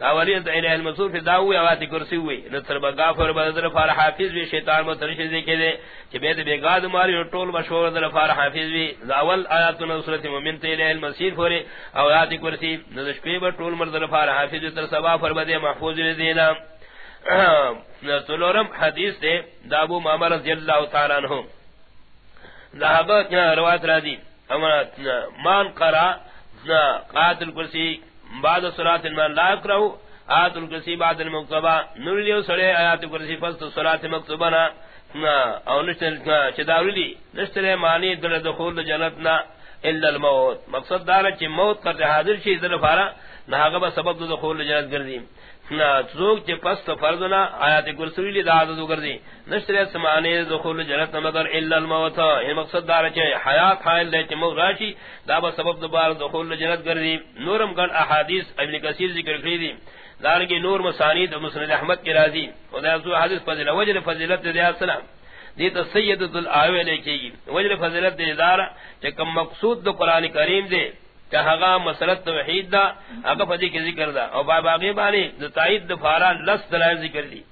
اولی دا الہ المسیح فی داوی آواتی کرسی ہوئی. نصر بگافر بدر فار حافظ بھی شیطان مترشی دیکھے دے چی بیت بیگاد ماری و طول مشہور در فار حافظ بھی دا اول آیاتنا دا سورت مومن تا الہ المسیح فوری آواتی کرسی. ندشپی با طول مر در فار حافظ تر سبا فر بدے محفوظ دینا تلورم حدیث دے دابو مامر رضی اللہ تعالیٰ عنہ. ذهبت روایت را دی. مان قرا قاتل کرسی بعد صلات من لا يقرأ قاتل کرسی بعد المكتوبہ نور لیو سڑے، آیات کرسی فست صلات مکتوبہ او نشتر چداولی نشتر معنی در دخول جنتنا الا الموت. مقصد دارا چی موت کرتے حاضر شی در فارا نحاقبہ سبب دخول جنت گردیم. زوگ چے پست فرضنا آیات کرسوی لی دعا دو کردی نشتر سمانے دخول جنت مگر الا الموت. یہ مقصد دار چے حیات حائل دے چے موت راشی دابا سبب دوبار دخول جنت کردی نورم گن احادیث ابن کثیر ذکر کردی دارنگی نور مسانید مسند احمد کی راضی خدا سو حدیث فضل وجل فضلت دے السلام دیتا سید الآوے لے کی وجل فضلت دے دارا چے کم مقصود دو قرآن کریم دے چاہا مسلط توحید دا اگا فدی کی ذکر دا او با باقی بانی دا تائید دفارا لس دلائل ذکر دی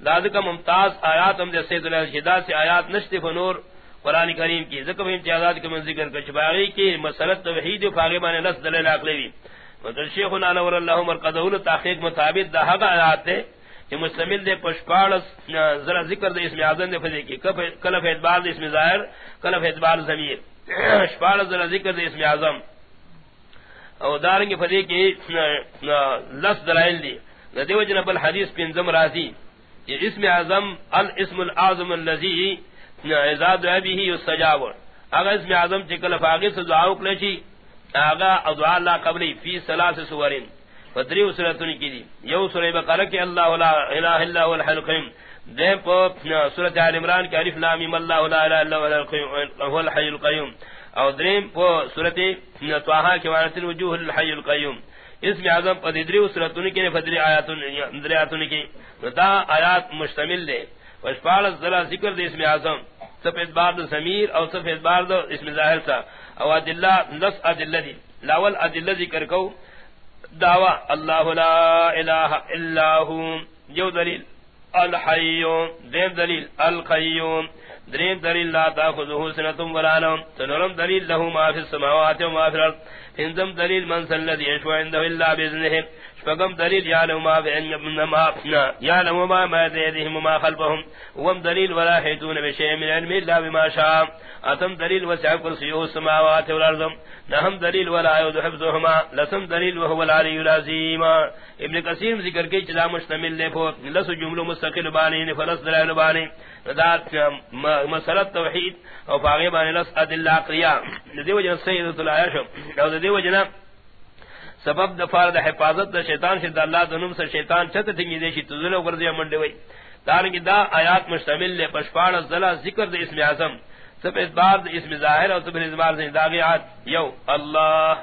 لاد کا ممتاز آیات ہم جیسے دلائل شدہ سے آیات نشت فنور قرآن کریم کی ذکر امتیازات کے من ذکر کر چباغی کی مسلط توحید فاقی بانی لس دلائل اقلی دی مطلب شیخنا نور اللہ مرقدہول تحقیق مطابق دا حقا آیات دے کہ مستمل دے پشپاڑ ذرا ذکر دے اسم اعظم دے فدی کی کلف اعتبار دے اسم ظاہر کلف اعتبار ضمیر. پشپاڑ ذرا ذکر دے اسم اعظم. او دارنگی فدی کی لس دلائل دی. دیو جنب الحدیث پنزم راضی. یہ اسم اعظم الاسم الاعظم اللذی ازاد ابیہی یستجاب اگا اسم اعظم چکل فاقی سے دعاو کلچی اگا ادعا اللہ قبلی فی سلاس سورین. فدری سورتن کی دی. یو سورہ بقرہ کی اللہ لا الہ الا هو الحی القیوم دیم پو سورۃ ال عمران کی الف لام میم اللہ لا الہ الا هو الحی القیوم او دریم پو سورۃ طه کی وارت الوجوہ الحی القیوم. اسم اعظم پدری سورتن کی فدری آیات اندریاتن کی. دا آیات مشتمل دے. وشپال ذرا ذکر دے اسم اعظم سفید بار دو ضمیر او سفید بار دو اسم ظاہر تھا او ادلہ نص ادلہ دی. لاول ادلہ ذکر کو. دعوی اللہ لا الہ الا ہوں جو دلیل الحیون دیم دلیل القیون دریم دلیل لا تاخذہ سنتم ولانم سنرم دلیل له ما فی السماوات و ما فی الارض. انزم دلیل من سلذی یشوع عنده الا باذنه فقم دلیل یعلم ما بین ما یعلم ما ما دیدہم ما خلفهم وم دلیل ولا حیتون بشیء من علم الا بما شاء. اتم دلیل وسع کرسیہ السماوات والارض نہم دلیل ولا یود حفظهما. لسم دلیل وهو العلی العظیم ابن کثیر ذکر کے چلا مشتمل لے پھو لس جملہ مستقل بانی فلس دلائل بانی ذات مسئلہ توحید او فاغی بانی لس ادلہ عقلیہ دیو جن سیدۃ العیش او دیو جن سبب دفار دا حفاظت دا شیطان سے دا اللہ دنم سے شیطان چت تنگی دے شی تزلو کر گردیا منڈے وئی دارنگی دا آیات مشتمل لے پشپاڑ ذلا ذکر دا اسم اعظم. سب اعتبار دا اسم ظاہر اور سب اعتبار سے داغیات یو اللہ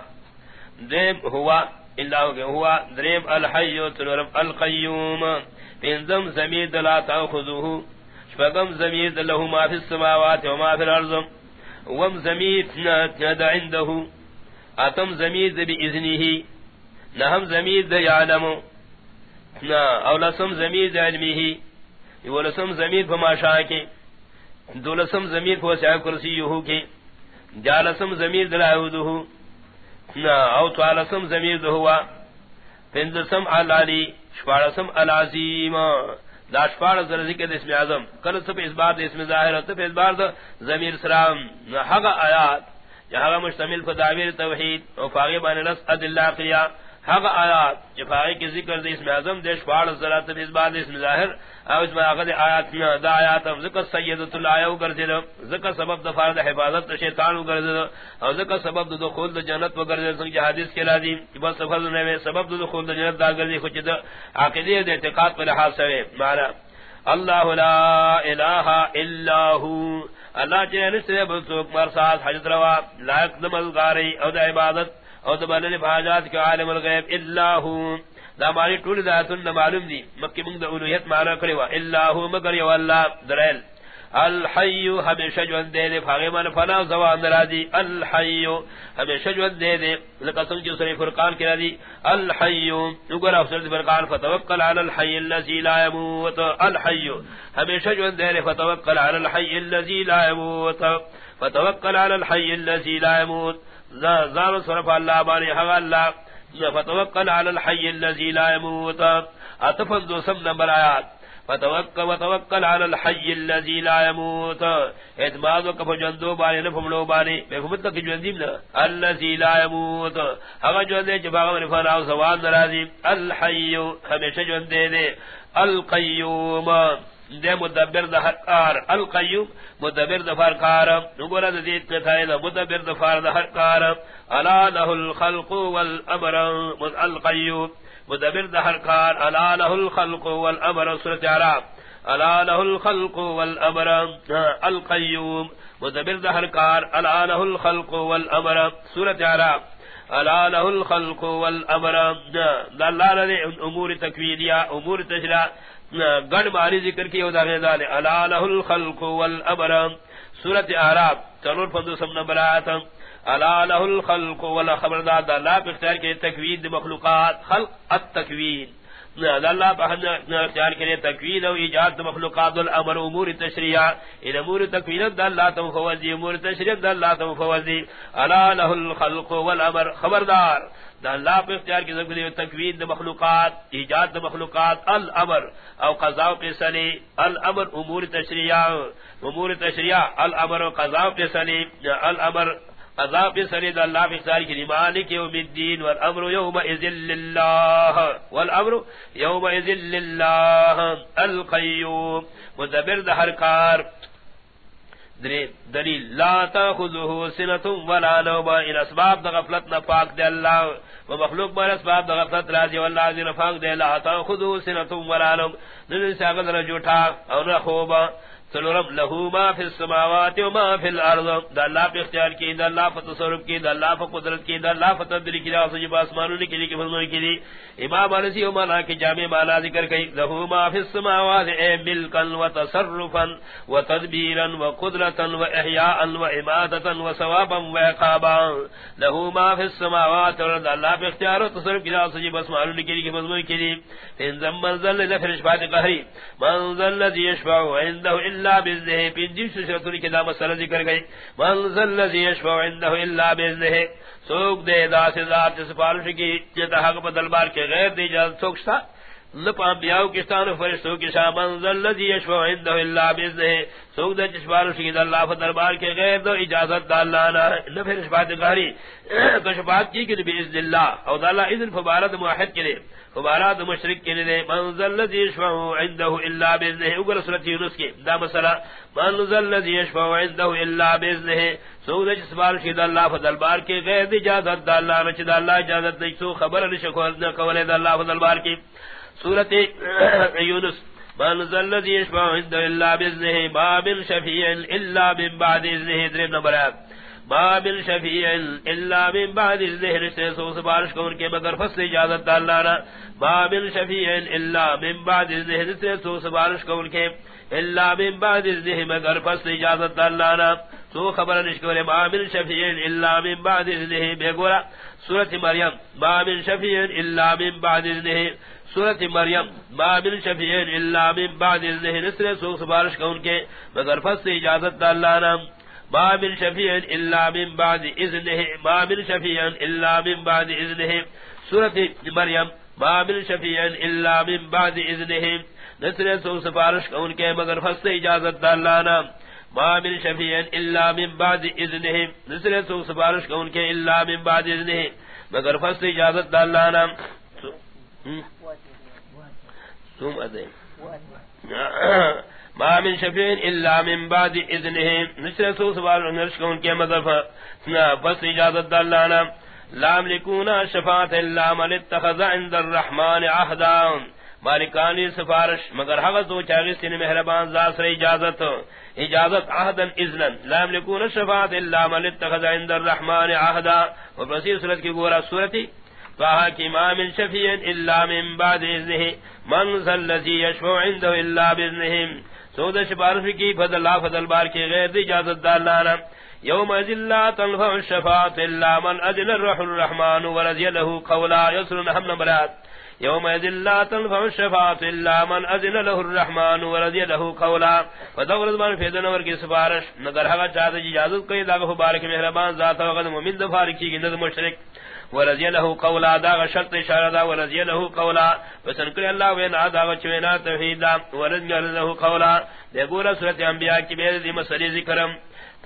دیم ہوا اللہ کے ہوا دریم، الحی تنورم القیوم. پینزم زمیر دلا تاخذوه. شفقم زمیر دلہو ما فی السماوات وما فی الارض. وم زمیر دا عنده. اتم زمیر دا بی نہم زمیر دا یعلم نا اولسم زمیر دا علمی ہی ولسم زمیر فما شاہ کے دولسم زمیر فو سیاہ کرسی یہو کے جالسم زمیر دا لائودہو نا او توالسم زمیر دا ہوا پندسم علالی شپارسم العظیم، دا شپار در ذکر اسم اعظم، کل سب اس بار اسم ظاہر سب اس بار دا زمیر سلام حق آیات جہاں مشتمل فداویر توحید او فاغی بان نس ادلہ قیام حق آیات جفائی کی ذکر دے اسم اعظم دے شفاڑ الزرات اس بعد اسم ظاہر او اس میں آقد آیات دا آیات ذکر سیدت اللہ او گرزی دو ذکر سبب دفار دا حفاظت شیطان او گرزی او ذکر سبب دا دخول دا جنت و گرزی دو سنگ حدیث کے لازی بس سفر نوے سبب دا دخول دا جنت دا گرزی خوچ دا عقیدی دا اعتقاد پر لحاظ سوے معنی اللہ لا الہ الا ہو اللہ چاہے نسرے بلسوک مرسات حجت روا، لائق دمل غاری او دا عبادت او دبالن فاجات کے عالم الغیب، الا دا مانی طول دا ذاتن معلوم دی، مکی منگ دا اولویت معنی کرے وا، الا مگر یو اللہ، درائل۔ الحیو ہمیشہ جو دے دے فاغی من فنا زوان درا دی ہمیشہ جو دے دے۔ لکا سنگ جی جو سری فرقان کرا دی الحیو۔ نگر افسر فرقان، فتوکل علی الحی اللذی لا یموت۔ الحیو ہمیشہ جو دے دے، فتوکل علی الحی اللذی لا یموت۔ فتوکل علی الحی اللذی لا یموت۔ زار صرف اللہ بانی حق اللہ۔ فتوکل علی الحی اللذی لا یموت۔ اتفن دو سم نمبر آیات۔ فتوکل وتوکل علی الحی اللذی لا یموت. اعتماد وکف جندو بانی نفملو بانی بفمت تک جندیم نا اللذی لا یموت. حق جندے جباغ من فناو سوان نرازی الحی ہمیشہ جندے دے القیوم. دے مدبر دا ہر کار القیوم، مدبر دا فار کار نگورا دا دیت کتائی دا مدبر دا فار دا ہر کار الا له الخلق والامر. القیوم. مدبر دا ہر کار، الا له الخلق والامر، سورت عراب الا له الخلق والامر، القیوم. مدبر دا ہر کار، الا له الخلق والامر، سورت عراب الا له الخلق والامر، دا اللہ نے امور تکوینیہ، امور تشریع گڑ ماری ذکر کی او داغے دالے الا له الخلق والامر سورۃ اعراف. تنور فدو سم نمبر آیات الا له الخلق ولا خبردار دا لا اختیار کے تکوین مخلوقات، خلق التکوین. اللہ اختیار کے تکوین و ایجاد مخلوقات الامر امور تشریع ان امور تکوین دا اللہ تمفوزی امور تشریع دا اللہ تمفوزی الا له الخلق والامر خبردار دا اللہ پہ اختیار کی ذکر تکوین دا مخلوقات، ایجاد دا مخلوقات، الامر. او قضاء پہ سلی الامر، امور تشریع امور تشریع الامر و قضاء پہ سلی الامر قضاء پہ سلی دا اللہ پہ اختیار کی مالک یوم الدین والامر یوم اذن للہ، والامر یوم اذن للہ، القیوم، مدبر دا ہر کار۔ دلیل، لا تاخذه سنه ولا نوم، ان اسباب غفلت نہ پاک دے اللہ، و مخلوق بر اسباب غفلت راضی والله ذی پاک دے، لا تاخذه سنه ولا نوم۔ نہ ساغل رجوٹا اور خوبا سلورم له ما في السماوات وما في الارض. دا اللہ پہ اختیار کی، دا اللہ پہ تصرف کی، دا اللہ پہ قدرت کی، دا اللہ پہ تدبیر کی، دا سجب آسمانوں نے کی فرمان کی دی امام علیسی و مانا کی جامع مانا ذکر کی له ما في السماوات، اے ملکا و تصرفا و تدبیرا و قدرتا و احیاء و امادتا و ثوابا و عقابا. له ما في السماوات، دا اللہ پہ اختیار و تصرف کی، دا سجب آسمانوں نے کی فرمان کی دی انزم منزل لفرش بات قہری. منزل لذی یشفع عنده الا الا باذنه پنجی شرطوں کی دا مسئلہ ذکر گئی. منزل الذی یشفع عنده الا باذنه سوق دے دا سے ذات سفارش کی جتا حق بدل بار کے غیر دی اجازت سوک سا لپا بیاو کستان و فرشتوں کی شاہ منزل عنده الا سوق اللہ دربار کے غیر دو اجازت دا اللہ نہ نہ پھر شفاعت کشفات کی کہ باذن اللہ. او اللہ اذن موحد کے لیے فبارات مشرک کے لیے منزل الذي عنده الا اگر سورۃ یونس کی دا مسئلہ. منزل الذي يشفع عنده الا شید اللہ فضل بار کے غیر اجازت دا اللہ نہ اللہ اجازت نہیں. سو خبر نہ نہ دا اللہ فضل بار کی سورۃ یونس منزل الذي يشفع عنده الا باذنه باب شفيع الا من بعد اذنه در نمبرات ما من شفیع الا من بعد الظہر سے سو سبارش کو ان کے مگر فصل اجازت اللہ نا ما من شفیع الا من بعد الظہر سے سو سبارش کو ان کے الا من بعد الظہر مگر فصل اجازت اللہ نا سو خبر نشکور ما من شفیع الا من بعد الظہر بے گورا سورت مریم، ما من شفیع الا من بعد الظہر سورت مریم، ما من شفیع الا من بعد الظہر سے سو سبارش کو ان کے، مگر فصل اجازت دا اللہ نا۔ ما من شفیع الا من بعد اذنه ما من شفیع الا من بعد اذنه سورۃ مریم، ما من شفیع الا من بعد اذنه نصر سو سفارش کا ان کے، مگر فست اجازت دا اللہ نام ما من شفیع الا من بعد اذنه نصر سو سفارش کا ان کے، الا من بعد اذنه مگر فست اجازت دا اللہ نام ثم ادے ما من شفیع الا من بعد اذنه نشر سو سوال نرش کو ان کے مذہب بس اجازت دلانا لام لکونا شفاعت الا من اتخذ عند الرحمن عهدا مالکانی سفارش، مگر حق تو چاغی سن مہربان ذات سے اجازت. اجازت عہدا، اذنا. لام لکونا شفاعت الا من اتخذ عند الرحمن عهدا اور بصیر صورت کی گورا صورتی فها کی ما من شفیع الا من بعد اذنه من ذا الذي يشفع عنده الا باذنه سود سپارش کی فضل اللہ فضل بار کی غیر اجازت دالانا یوم ذلہ تنفع الشفاعت الا من اذن الرح الرحمن ورضی له قولا یسر نحن نمرات یوم ذلہ تنفع الشفاعت الا من اذن له الرحمن ورضی له قولا. فدور زمان فیدن ور کی سپارش نگر حقا چاہتا جی اجازت کوئی لاغ مبارک مہربان ذات وقت ممن دفار کی گند مشرک. ورضی له قولا، دا شرط اشارہ دا، ورضی له قولا. پسند کرے اللہ وینا، دا چوینا توحید دا. ورضی له قولا. دے گورا سورۃ انبیاء کی بے دی مسئلے ذکرم.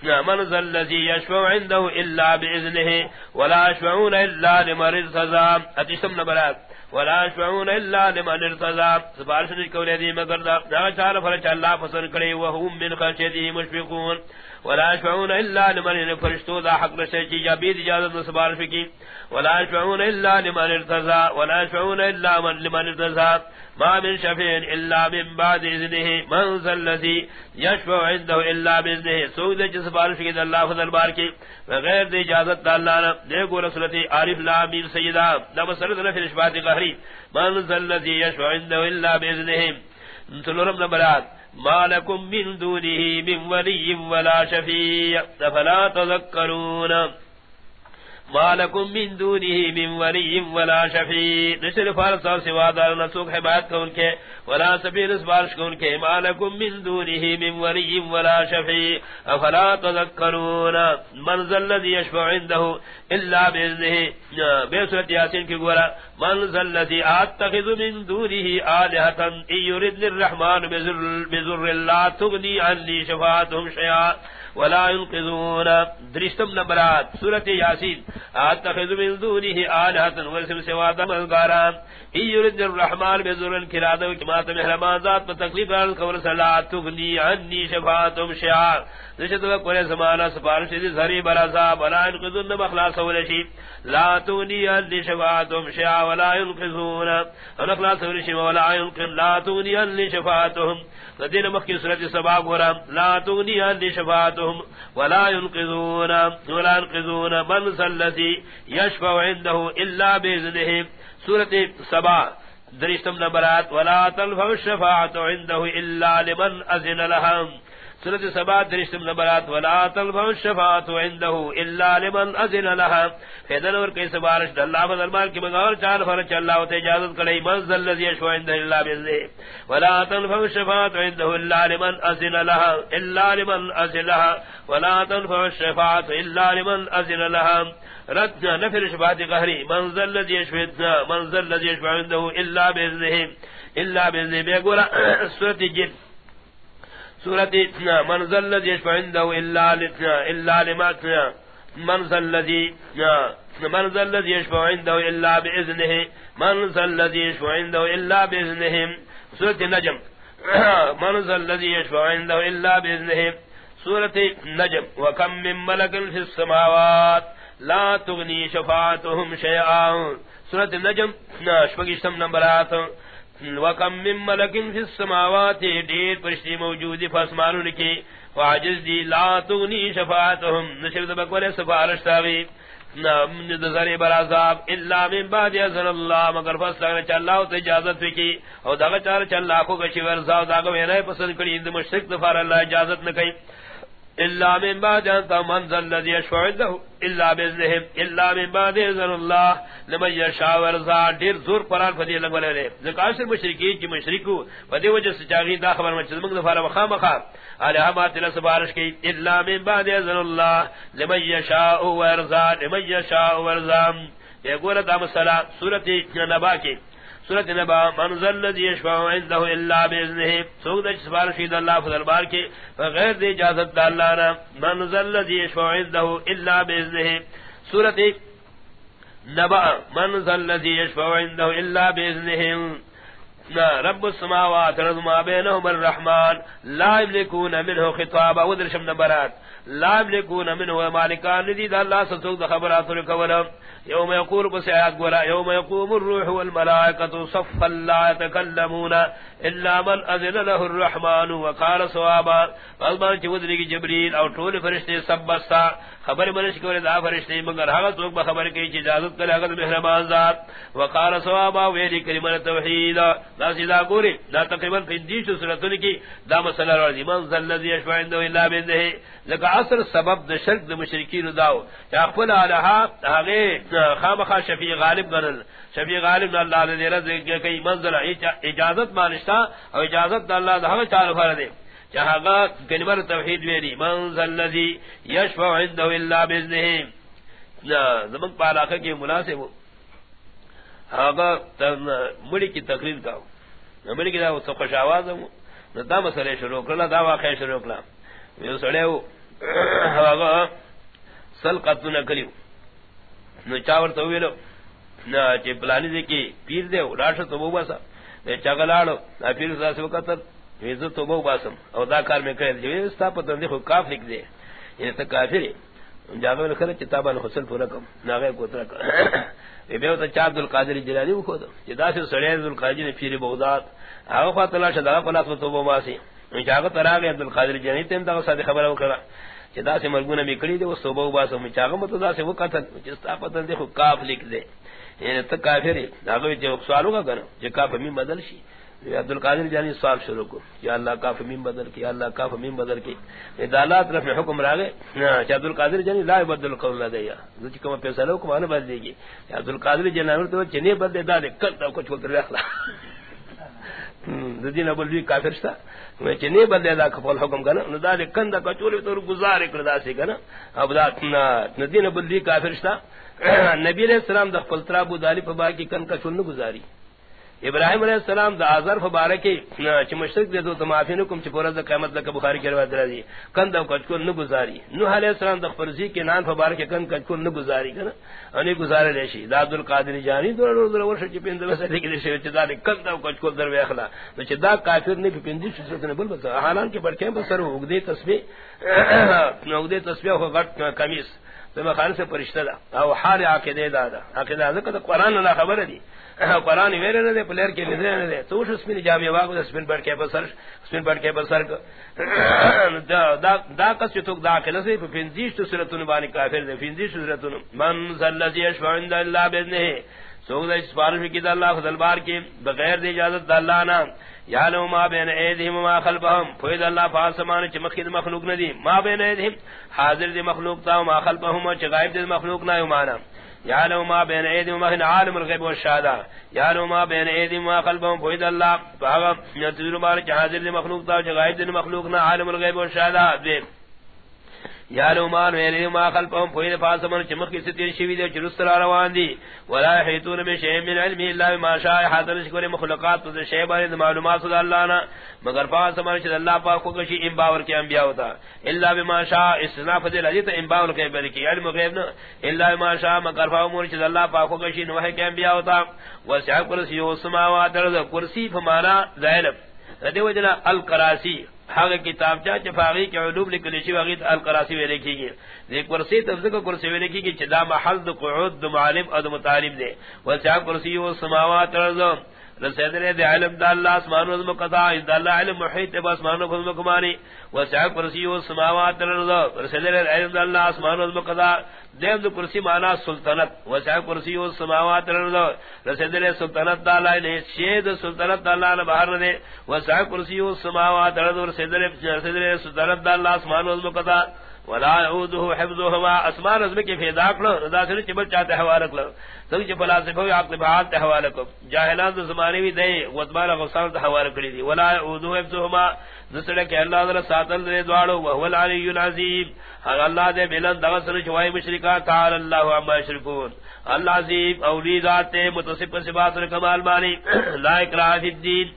من ذا الذي يشفع عنده الا باذنه ولا يشفعون الا لمن ارتضى اتشم نبرات ولا يشفعون الا لمن ارتضى. سبارش نکولے دی مگر دا چار فرچ اللہ پسند کرے وهم من خشیته مشفقون. ولا يشفعون الا لمن فرشتو دا حق نشے چی یا اجازت سبارش کی. ولا يشفعون الا لمن ارتضى. ولا يشفعون الا من لمن ارتضى. ما من شفيع الا من بعد اذنه من ذا الذي يشفع عنده الا باذنه سوق دے سفارش کی اللہ فضل بار کی. بغیر دی اجازت اللہ نے دے کو رسولتی عارف لا میر سیدا دا مسرت نے پھر اشباط قہری. من ذا الذي يشفع عنده الا باذنه تلورم نبرات ما لكم من دونه من ولي ولا شفيع فلا تذكرون مالکم من دونه من ولی ولا شفیع. نشر فارسا سوا دار نسوک حمایت کون کے، ولا سبیر اسبارش کون کے. مالکم من دونه من ولی ولا شفیع. افلا تذکرون؟ منزل الذي يشفع عنده الا باذنه بے صورت یاسین کی گورا منزل الذي اتخذ من دونه الهه ان يرد الرحمن بذر الله تغني عني شفاعتهم شيئا ولا ينقذون. درشتم نبرات سورة ياسين اتخذ من دونه آلهة ورسم سوا دم الغاران ان يرد الرحمن بزرن كرادة وكمات محرمان ذات بتقليب الكور سلا تغني عني شفاعتهم شعار درشت وقور زمانا سپارش دي زري برازاب ولا ينقذون مخلاص ولشي لا تغني عني شفاعتهم شعار ولا ينقذون. ونخلاص ولشي ولا ينقذ لا تغني عني شفاعتهم. فدين مخی صورت سبا گورا. لا تغنی عني شفاعتهم ولا ينقذون ولا ينقذون من سلسی یشفع عنده الا بیزنه صورت سبا درشتم نبرات ولا تنفع الشفاعة عنده الا لمن أذن لهم سورت سبا درشتم نبرات ولا تلفع الشفاعت عنده الا لمن اذن لها۔ فیدن اور کئی سبارش اللہ فضل مال کی مغاور چال فرچ اللہ و تجازت کلی منزل لذی اشفع عنده الا بزنه ولا تلفع الشفاعت عنده الا لمن اذن لها۔ الا لمن اذن لها۔ ولا تلفع الشفاعت الا لمن اذن لها۔ ردنا نفر شفاعت قهری منزل لذی اشفع منزل لذی اشفع عنده الا بزنه الا بزنه بے گولا سورت جن۔ سورت منزل الذي يشفع عنده الا الا لما منزل الذي منزل الذي يشفع عنده الا باذنه منزل الذي يشفع عنده الا باذنه النجم منزل الذي يشفع عنده الا باذنه سورة النجم وكم من ملك في السماوات لا تغني شفاعتهم شيئا سورة النجم شفقشتم نمبرات وکم من ملکن فی السماوات دیر پرشتی موجودی فاسمانون کی وعجز دی، لا تغنی شفاعتهم نشرد بکولی سفارشتاوی نظر برازاب الا من بعد ازن اللہ، مگر فصل اگر چا اللہ تو اجازت کی او داغا چار چا اللہ کو کچی ورزاو داغا وینای پسند کری اند مشرک دفار اللہ اجازت نکی الا من بعد ان منزل الذي يشفع عنده. الا باذنه الا من بعد اذن الله. لمن يشاء ورضا دیر زور قران فدی لگ ولے رے ذکر سے مشرکی کی مشرکو. فدی وجہ سے چاغی دا خبر مچ منگ دفارا مخا مخا علی حمات سبارش کی. الا من بعد اذن الله. لمن يشاء ورضا لمن يشاء ورضا یہ گورا دا مسئلہ سورۃ نبا کی. سورت نبا منزل الذي يشفع عنده الا باذنه سوق دج سبارشید اللہ فضل بار کے غیر دی اجازت اللہ نا منزل الذي يشفع عنده الا باذنه سورت نبا منزل الذي يشفع عنده الا باذنه رب السماوات رض ما بينهم الرحمن. لا يملكون منه خطابا ودرشم نبرات لا يملكون منه مالکان مالكان ندي الله سوق خبرات الكون يوم يقول بسيات قولا يوم يقوم الروح والملائكة صفا لا يتكلمون إلا من أذن له الرحمن وقال صوابا. فالبان چودری جبریل اور طول فرشتے سبستا. خبر منش کو دا فرشتے مگر ہا تو خبر کی اجازت کرے اگر مہربان ذات. وقال صوابا ویلی کلمہ توحید. دا سیدا گوری، دا تقریباً فندیش سورتن کی دا مسئلہ رضی من ذل الذي يشفع عنده الا باذنه لك اثر سبب د شرک د مشرکین داو. یا خپل الها هغه خامخا شفیع غالب گنل شفیع غالب اللہ نے رضی کئی منزل اجازت مانشتا او اجازت اللہ دا چال فرد جہاں کلمہ توحید میری منزل الذی یشفع عنده الا باذنه زمان پالاخہ کے مناسب آگا مڑی کی تقریر کا مڑی کی دا خوش آواز ہوں دا مسئلے شروع کرلا، دا واقع شروع کرلا. یہ سڑے ہو. آگا سل قتل نہ کریو نو چاور تو ویلو نہ چ پلانی دے کی پیر دے راش تو بو باسا نے چغلاڑو پیر سا سو کتر تو بو باسم او دا کار میں کہ دی ستا پتہ دی کاف لکھ دے یہ تو کافر جاگو نے کھلے کتابن حسن پورا کم ناغے کو تر اے بے تو چا عبد القادر جلانی کو دو جدا سے سڑے عبد القادر نے پیر بغداد. او فاطلہ شدا پلا تو بو باسی جاگو تراغ عبد القادر جلانی تین دا خبر او کرا چدا سے مرگون بھی کڑی دے وہ صوبہ با سو مچاغ مت دا سے وہ قتل جستا پتن دیکھو کاف لکھ دے یعنی تو کافر ہے اگے جو سوالو کا کرو جو کاف میں بدل شی عبد القادر جانی سوال شروع کو یا اللہ کا فمیم بدل کی اللہ کا فمیم بدل کی ادالات رفع حکم راگے عبد القادر جانی لا بدل قول نہ دیا جو کم پیسہ لو کو مان بدل دی گی عبد القادر جانی تو چنے بدل دا دے کل تو کچھ بول رہا دین ابو الوی کافر شتا میں چنے بدلے دا کفل حکم کنا نو دا کندا کچوری تور گزار کردا سی کنا اب دا ندین ابو الوی کافر شتا نبی علیہ السلام د خپل ترابو دالی په با کی کن کچول نو گزاری ابراہیم علیہ السلام دا آزر فبارکی چی مشرک دے دو تمافی نکم، چی پورا دا قیمت لکا بخاری کی روایت رضی کن دا کچکون نگزاری نوح علیہ السلام دا فرزی کے نان فبارکی، کن کچکون نگزاری کن انی گزار لیشی دا عبدالقادر جانی دو رو دو ورشا چی پیند بس لیکی لیشی چی دا کن دا کچکون در ویخلا چی دا کافر نی پی پیندی شو سرطن بل بس. حالان کے بڑکیں بسر اگدے تسبیح اگدے تسبیح ہو غٹ کمیس. تو خان سے پرشتہ دا او حال عقیدے دا دا عقیدہ دا کہ قرآن اللہ خبر دی قرآن میرے نہ دے پلیر کے نظر نہ دے تو اس میں جامع واقع اس میں بڑھ کے بسر اس میں بڑھ کے بسر دا دا دا کس تو دا کہ نسی پنجیش تو سورۃ بانی کافر دے پنجیش سورۃ من ذل الذی یشفع عند اللہ باذنہ سوگ دے سپارش کی دا اللہ خدل بار کی بغیر دی اجازت دا اللہ نہ یا لو ما بین ایدہم ما خلفہم فید اللہ فاسمان چ مخید مخلوق ندی، ما بین ایدہم، حاضر دی مخلوق تا ما خلفہم چ غائب دی مخلوق نہ یمانا یا لو ما بین ایدہم ما عالم الغیب والشہادہ یا لو ما بین ایدہم ما خلفہم فید اللہ فاغ نتذر بار چ حاضر دی مخلوق تا چ غائب دی مخلوق نہ عالم الغیب والشہادہ دے یا لومان، ویلی ما خلفهم فوید فاسمان چمخ کی ستیر شوید و چرست را روان دی. ولا حیطون میں شیئن من علمی اللہ ما شاہ حاضر شکر مخلقات تو شیئ بارد معلومات صدا اللہ نا. مگر فاسمان چد اللہ پاک کو کشی انباور کے انبیاء ہوتا. اللہ بما شاہ استناف دل عزیت انباور کے بلکی علم غیب نا. اللہ بما شاہ مگر فاسمان چد اللہ پاک کو کشی نوح کے انبیاء ہوتا. وسیع کرسی و سماوات کرسی فمانا زائلب دیو جنا القراسی. حق کتاب چا چفاغی کے علوم لکلی شی وغیت القراسی وی لکھی گی دیکھ کرسی تفزق کرسی وی لکھی گی چدا محل دو قعود دو معلم او دو مطالب دے وسیع کرسی و سماوات رضا رسیدنے دے علم دا اللہ اسمان و ازم قضا دا اللہ علم محیط با اسمان و ازم کمانی وسیع کرسی و سماوات رضا۔ رسیدنے دے علم دا اللہ اسمان و ازم قضا دیم دو کرسی مانا سلطنت۔ وسیع کرسی و سماوات رضا۔ رسیدنے سلطنت دا اللہ نے شید سلطنت دا اللہ نے بہر دے۔ وسیع کرسی و سماوات رضا۔ رسیدنے سلطنت دا اللہ اسمان و ازم قضا ولا يعوده حفظهما. اسمان ازم کے فیدا کلو رضا سے چبل چاہتے حوالہ کلو سنگ چ فلسفہ و عقل بحال تے حوالہ کو جاہلان زمانے بھی دے وزمان غصان تے حوالہ کری دی ولا يعوده حفظهما. نسڑ کہ اللہ ذرا ساتل دے دوالو وهو العلی العظیم. ہر اللہ دے بلند دغسر چوائے مشرکا تعالی اللہ عما یشرکون. اللہ عظیم اولی ذات متصف صفات کمال مانی لا اکراہ فی الدین.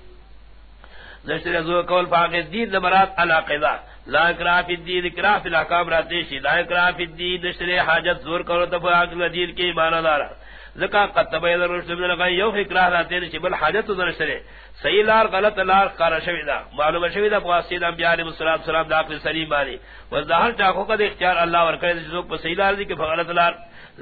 نشر ذو قول فاقد دین نمرات علاقہ لا اکراہ فی الدین اکراہ فی الاحکام راتے شی لا اکراہ فی الدین نشر حاجت زور کرو تفا عقل دین کی ایمان دارا ذکا قد تبین الرشد من لغای یو اکراہ راتے شی بل حاجت نشر صحیح لار، غلط لار قار شویدہ معلوم شویدہ بواسید انبیاء علیہ السلام سلام دا عقل سلیم بانی۔ وزدہر چاکو کا اختیار اللہ ورکر جزوک پر صحیح لار دی کہ فغلط لار۔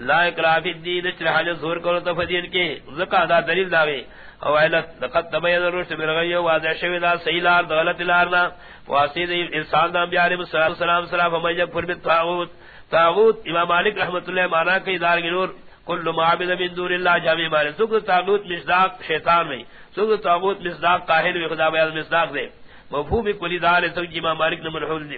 لا اکراہ فی الدین نشر حاجت زور کرو تفا دین کی ذکا دا دلیل داوے۔ او علت لقد تبين الرشد من الغي واضح شوی دا صحیح لار غلط لار نا. واسید انسان دا انبیاء علیہ السلام سلام فمن یکفر بالطاغوت. طاغوت، امام مالک رحمۃ اللہ مانا کہ دار نور. کل معبد من دون اللہ جامع مالک سوگ طاغوت مصداق شیطان میں سوگ طاغوت مصداق قاہر و خدا بیان مصداق دے. مفہوم کلی دار ترجمہ مالک نے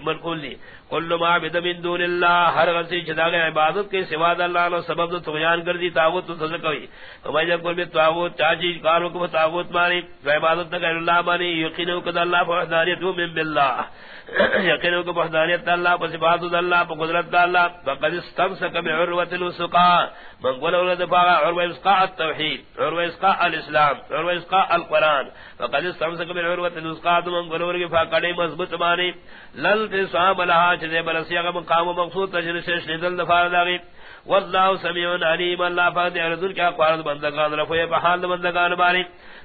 منقول دی. کل ما بد من دون اللہ، ہر غسی جدا گئے عبادت کے سوا اللہ نو سبب تو بیان کر دی تاغوت تو سزا سزکوی وما جب کل بھی تاغوت چاچی کاروں کو تاغوت مانی عبادت نہ اللہ مانی یقینو کہ اللہ فوحدانیت من باللہ۔ یقینو کہ وحدانیت اللہ، پر صفات اللہ، پر قدرت اللہ۔ فقد استمسک بعروۃ الوثقا۔ من قال ولد فاغ عروہ اسقاء التوحید، عروہ اسقاء الاسلام، عروہ اسقاء القران فقد استمسک بعروۃ الوثقا من قال ولد فاقڑے مضبوط مانی۔ لل تصاب لها چدے برسیا کا مقام مقصود تجر سے شدل دفار داغی والله سميع عليم. الله فاضل ارذل کیا قرض بندگان رفع بحال بندگان باری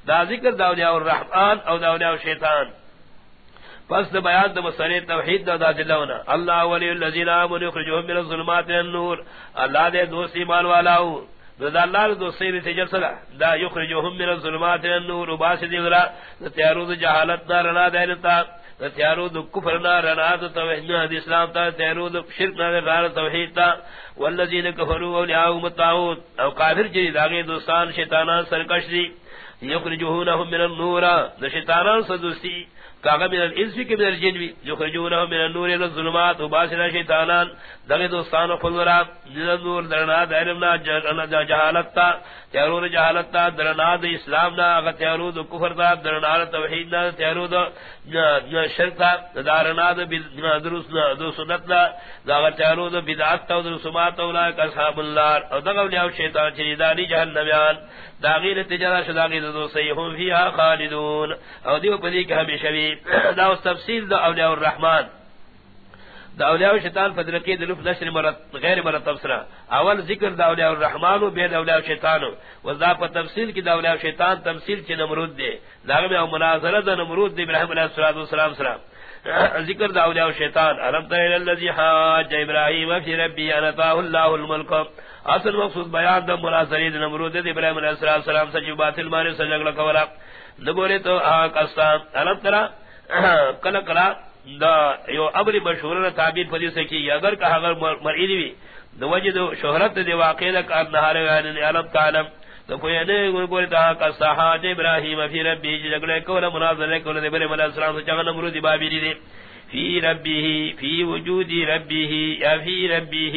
دا ذکر داودیا الرحمن او داودیا شیطان پس دا بیان دا مسئلہ توحید دا دا دلونا اللہ ولی اللذین آمن اخرجوهم من الظلمات النور. اللہ دے دوست ایمان والاو دا اللہ دا دوستی نتیجر صدا دا یخرجوهم من الظلمات النور وباس دیغرا دا تیارو دا جہالت دا رنا دینتا دا تیارو دا کفر نا رنا دا توحید دا اسلام تا. تیارو دا شرک نا دا توحید تا. والذین کفروا اولیاؤهم التاغوت او کافر جری داغی دوستان شیطانان سرکش دی. یخرجونهم من النور. دا نشتانان سدوستی کاغا من الانس کی من الجن بھی یخرجونهم من النور الى الظلمات و وباسنا شیطانان. دغه دوستان و خلرا من النور درنا دایرنا جہالت تا، تیارو جہالت درنا د اسلام نا اغه تیارو د کفر تا درنا توحید نا، تیارو د شرک تا دارنا د درس دو سنت نا دغه تیارو د بدعت تا د سمات اصحاب النار. او دغه لیاو شیطان چری دانی جہنمیان. داغیر تجارہ شداغیر دو سیہم فیہا خالدون. او دیو پدی کہ ہمیشہ بھی دا تفصیل دا اولیاء الرحمن. دا اولیاء شیطان فدرقی دلوف نشر مرت، غیر مرت تفسرہ اول ذکر دا اولیاء الرحمن و بید اولیاء شیطان. و دا پا تفصیل کی دا اولیاء شیطان تفصیل چی نمرود دے دا غمی او مناظرہ دا نمرود دے برحم علیہ السلام سلام ذکر دا اولیاء شیطان. علم تر اللذی حاج ابراہیم فی ربی انتاہ اللہ الملک. اصل مقصود بیان دا مناظری دا نمرود دے ابراہیم علیہ السلام سجو باطل مانے سجگل کولا نگولے تو آکستان علم ترہ کل کلا دا یو امر مشہور تعبیر پدی سکی اگر کہ اگر مرئی دی دو وجہ شہرت دی واقع یعنی یعنی دا کار نہار غیر علم تعلم. تو کوئی نے گول تا کا صحات ابراہیم فی ربی جگلے کولا مناظرہ کولا دے بڑے ملا السلام سے چغن نمرود بابی دی. فی ربی فی وجود ربی یا فی ربی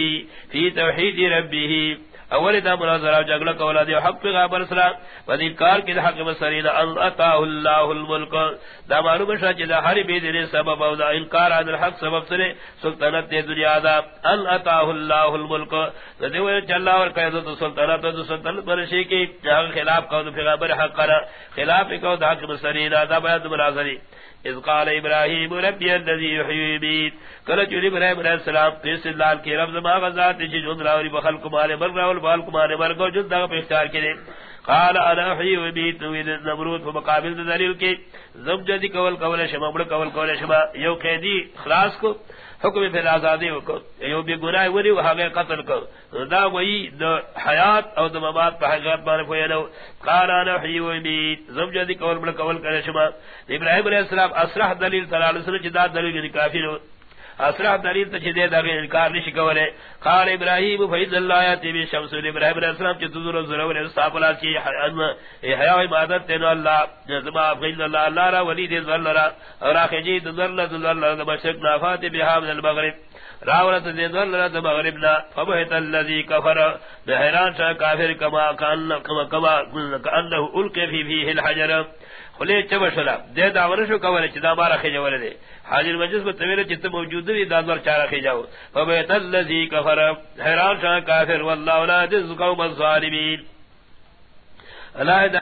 فی توحید ربی اول دا مناظرہ جگلہ کولا دی حق پہ غابر سلام و انکار کی حق مسرین ان اتاہ اللہ الملک۔ دا معلوم شاہ جدا ہر بیدن سبب او دا انکار عن الحق سبب سرے، سلطنت دی دنیا دا ان اتاہ اللہ الملک۔ دا دیو چلا اور قیدو دا سلطنت دا سلطنت برشی کی، جہاں خلاف کو دا پیغابر حق کرا، خلاف کو دا حق مسرین دا بیاد مناظری۔ اذ قال ابراہیم ربی الذی یحیی بیت کل چوری ابراہیم علیہ السلام پیس اللہ کی رب ما غزات جی جن راوی بخلق مال مر راول بالق مال مر کو جن دا پہ اختیار کرے۔ قال انا احیی بیت وید نمرود مقابل دلیل کی زبجدی کول کول شما بڑ کول کول شما یو قیدی خلاص کو۔ حکم پھر آزادی کو یو بھی گناہ وری وہ ہمیں قتل کر دا وہی دا حیات او دا ممات پہ حقیقت مانے کوئی لو قال انا حی و میت زم جدی کول بڑا کول کرے شما ابراہیم علیہ السلام اسرح دلیل صلی اللہ علیہ وسلم جدا دلیل یعنی کافی نو اسرح دلیل تے دے دا انکار نہیں شکورے قال ابراہیم فیض اللہ یاتی بی شمس. ابراہیم علیہ السلام چ تذر ضرور استغفر اللہ کی حیا و عبادت تے اللہ جزما فیض اللہ اللہ را ولی دے ذل را اور اخجی ذل ذل اللہ مشرق نافات بها من المغرب. راولت دے ذل را مغربنا فبہت الذی کفر. بحیران شاہ کافر کما کان کما کما انه القی فی فیہ الحجر. خلی چب شلا دے دا ورشو کولے چدا بارا خجولے دے حاضر مجلس کو تویل چت موجود دی دادور چارا خجاو فبیت الذی کفر. حیران شاہ کافر واللہ لا جز قوم الظالمین. اللہ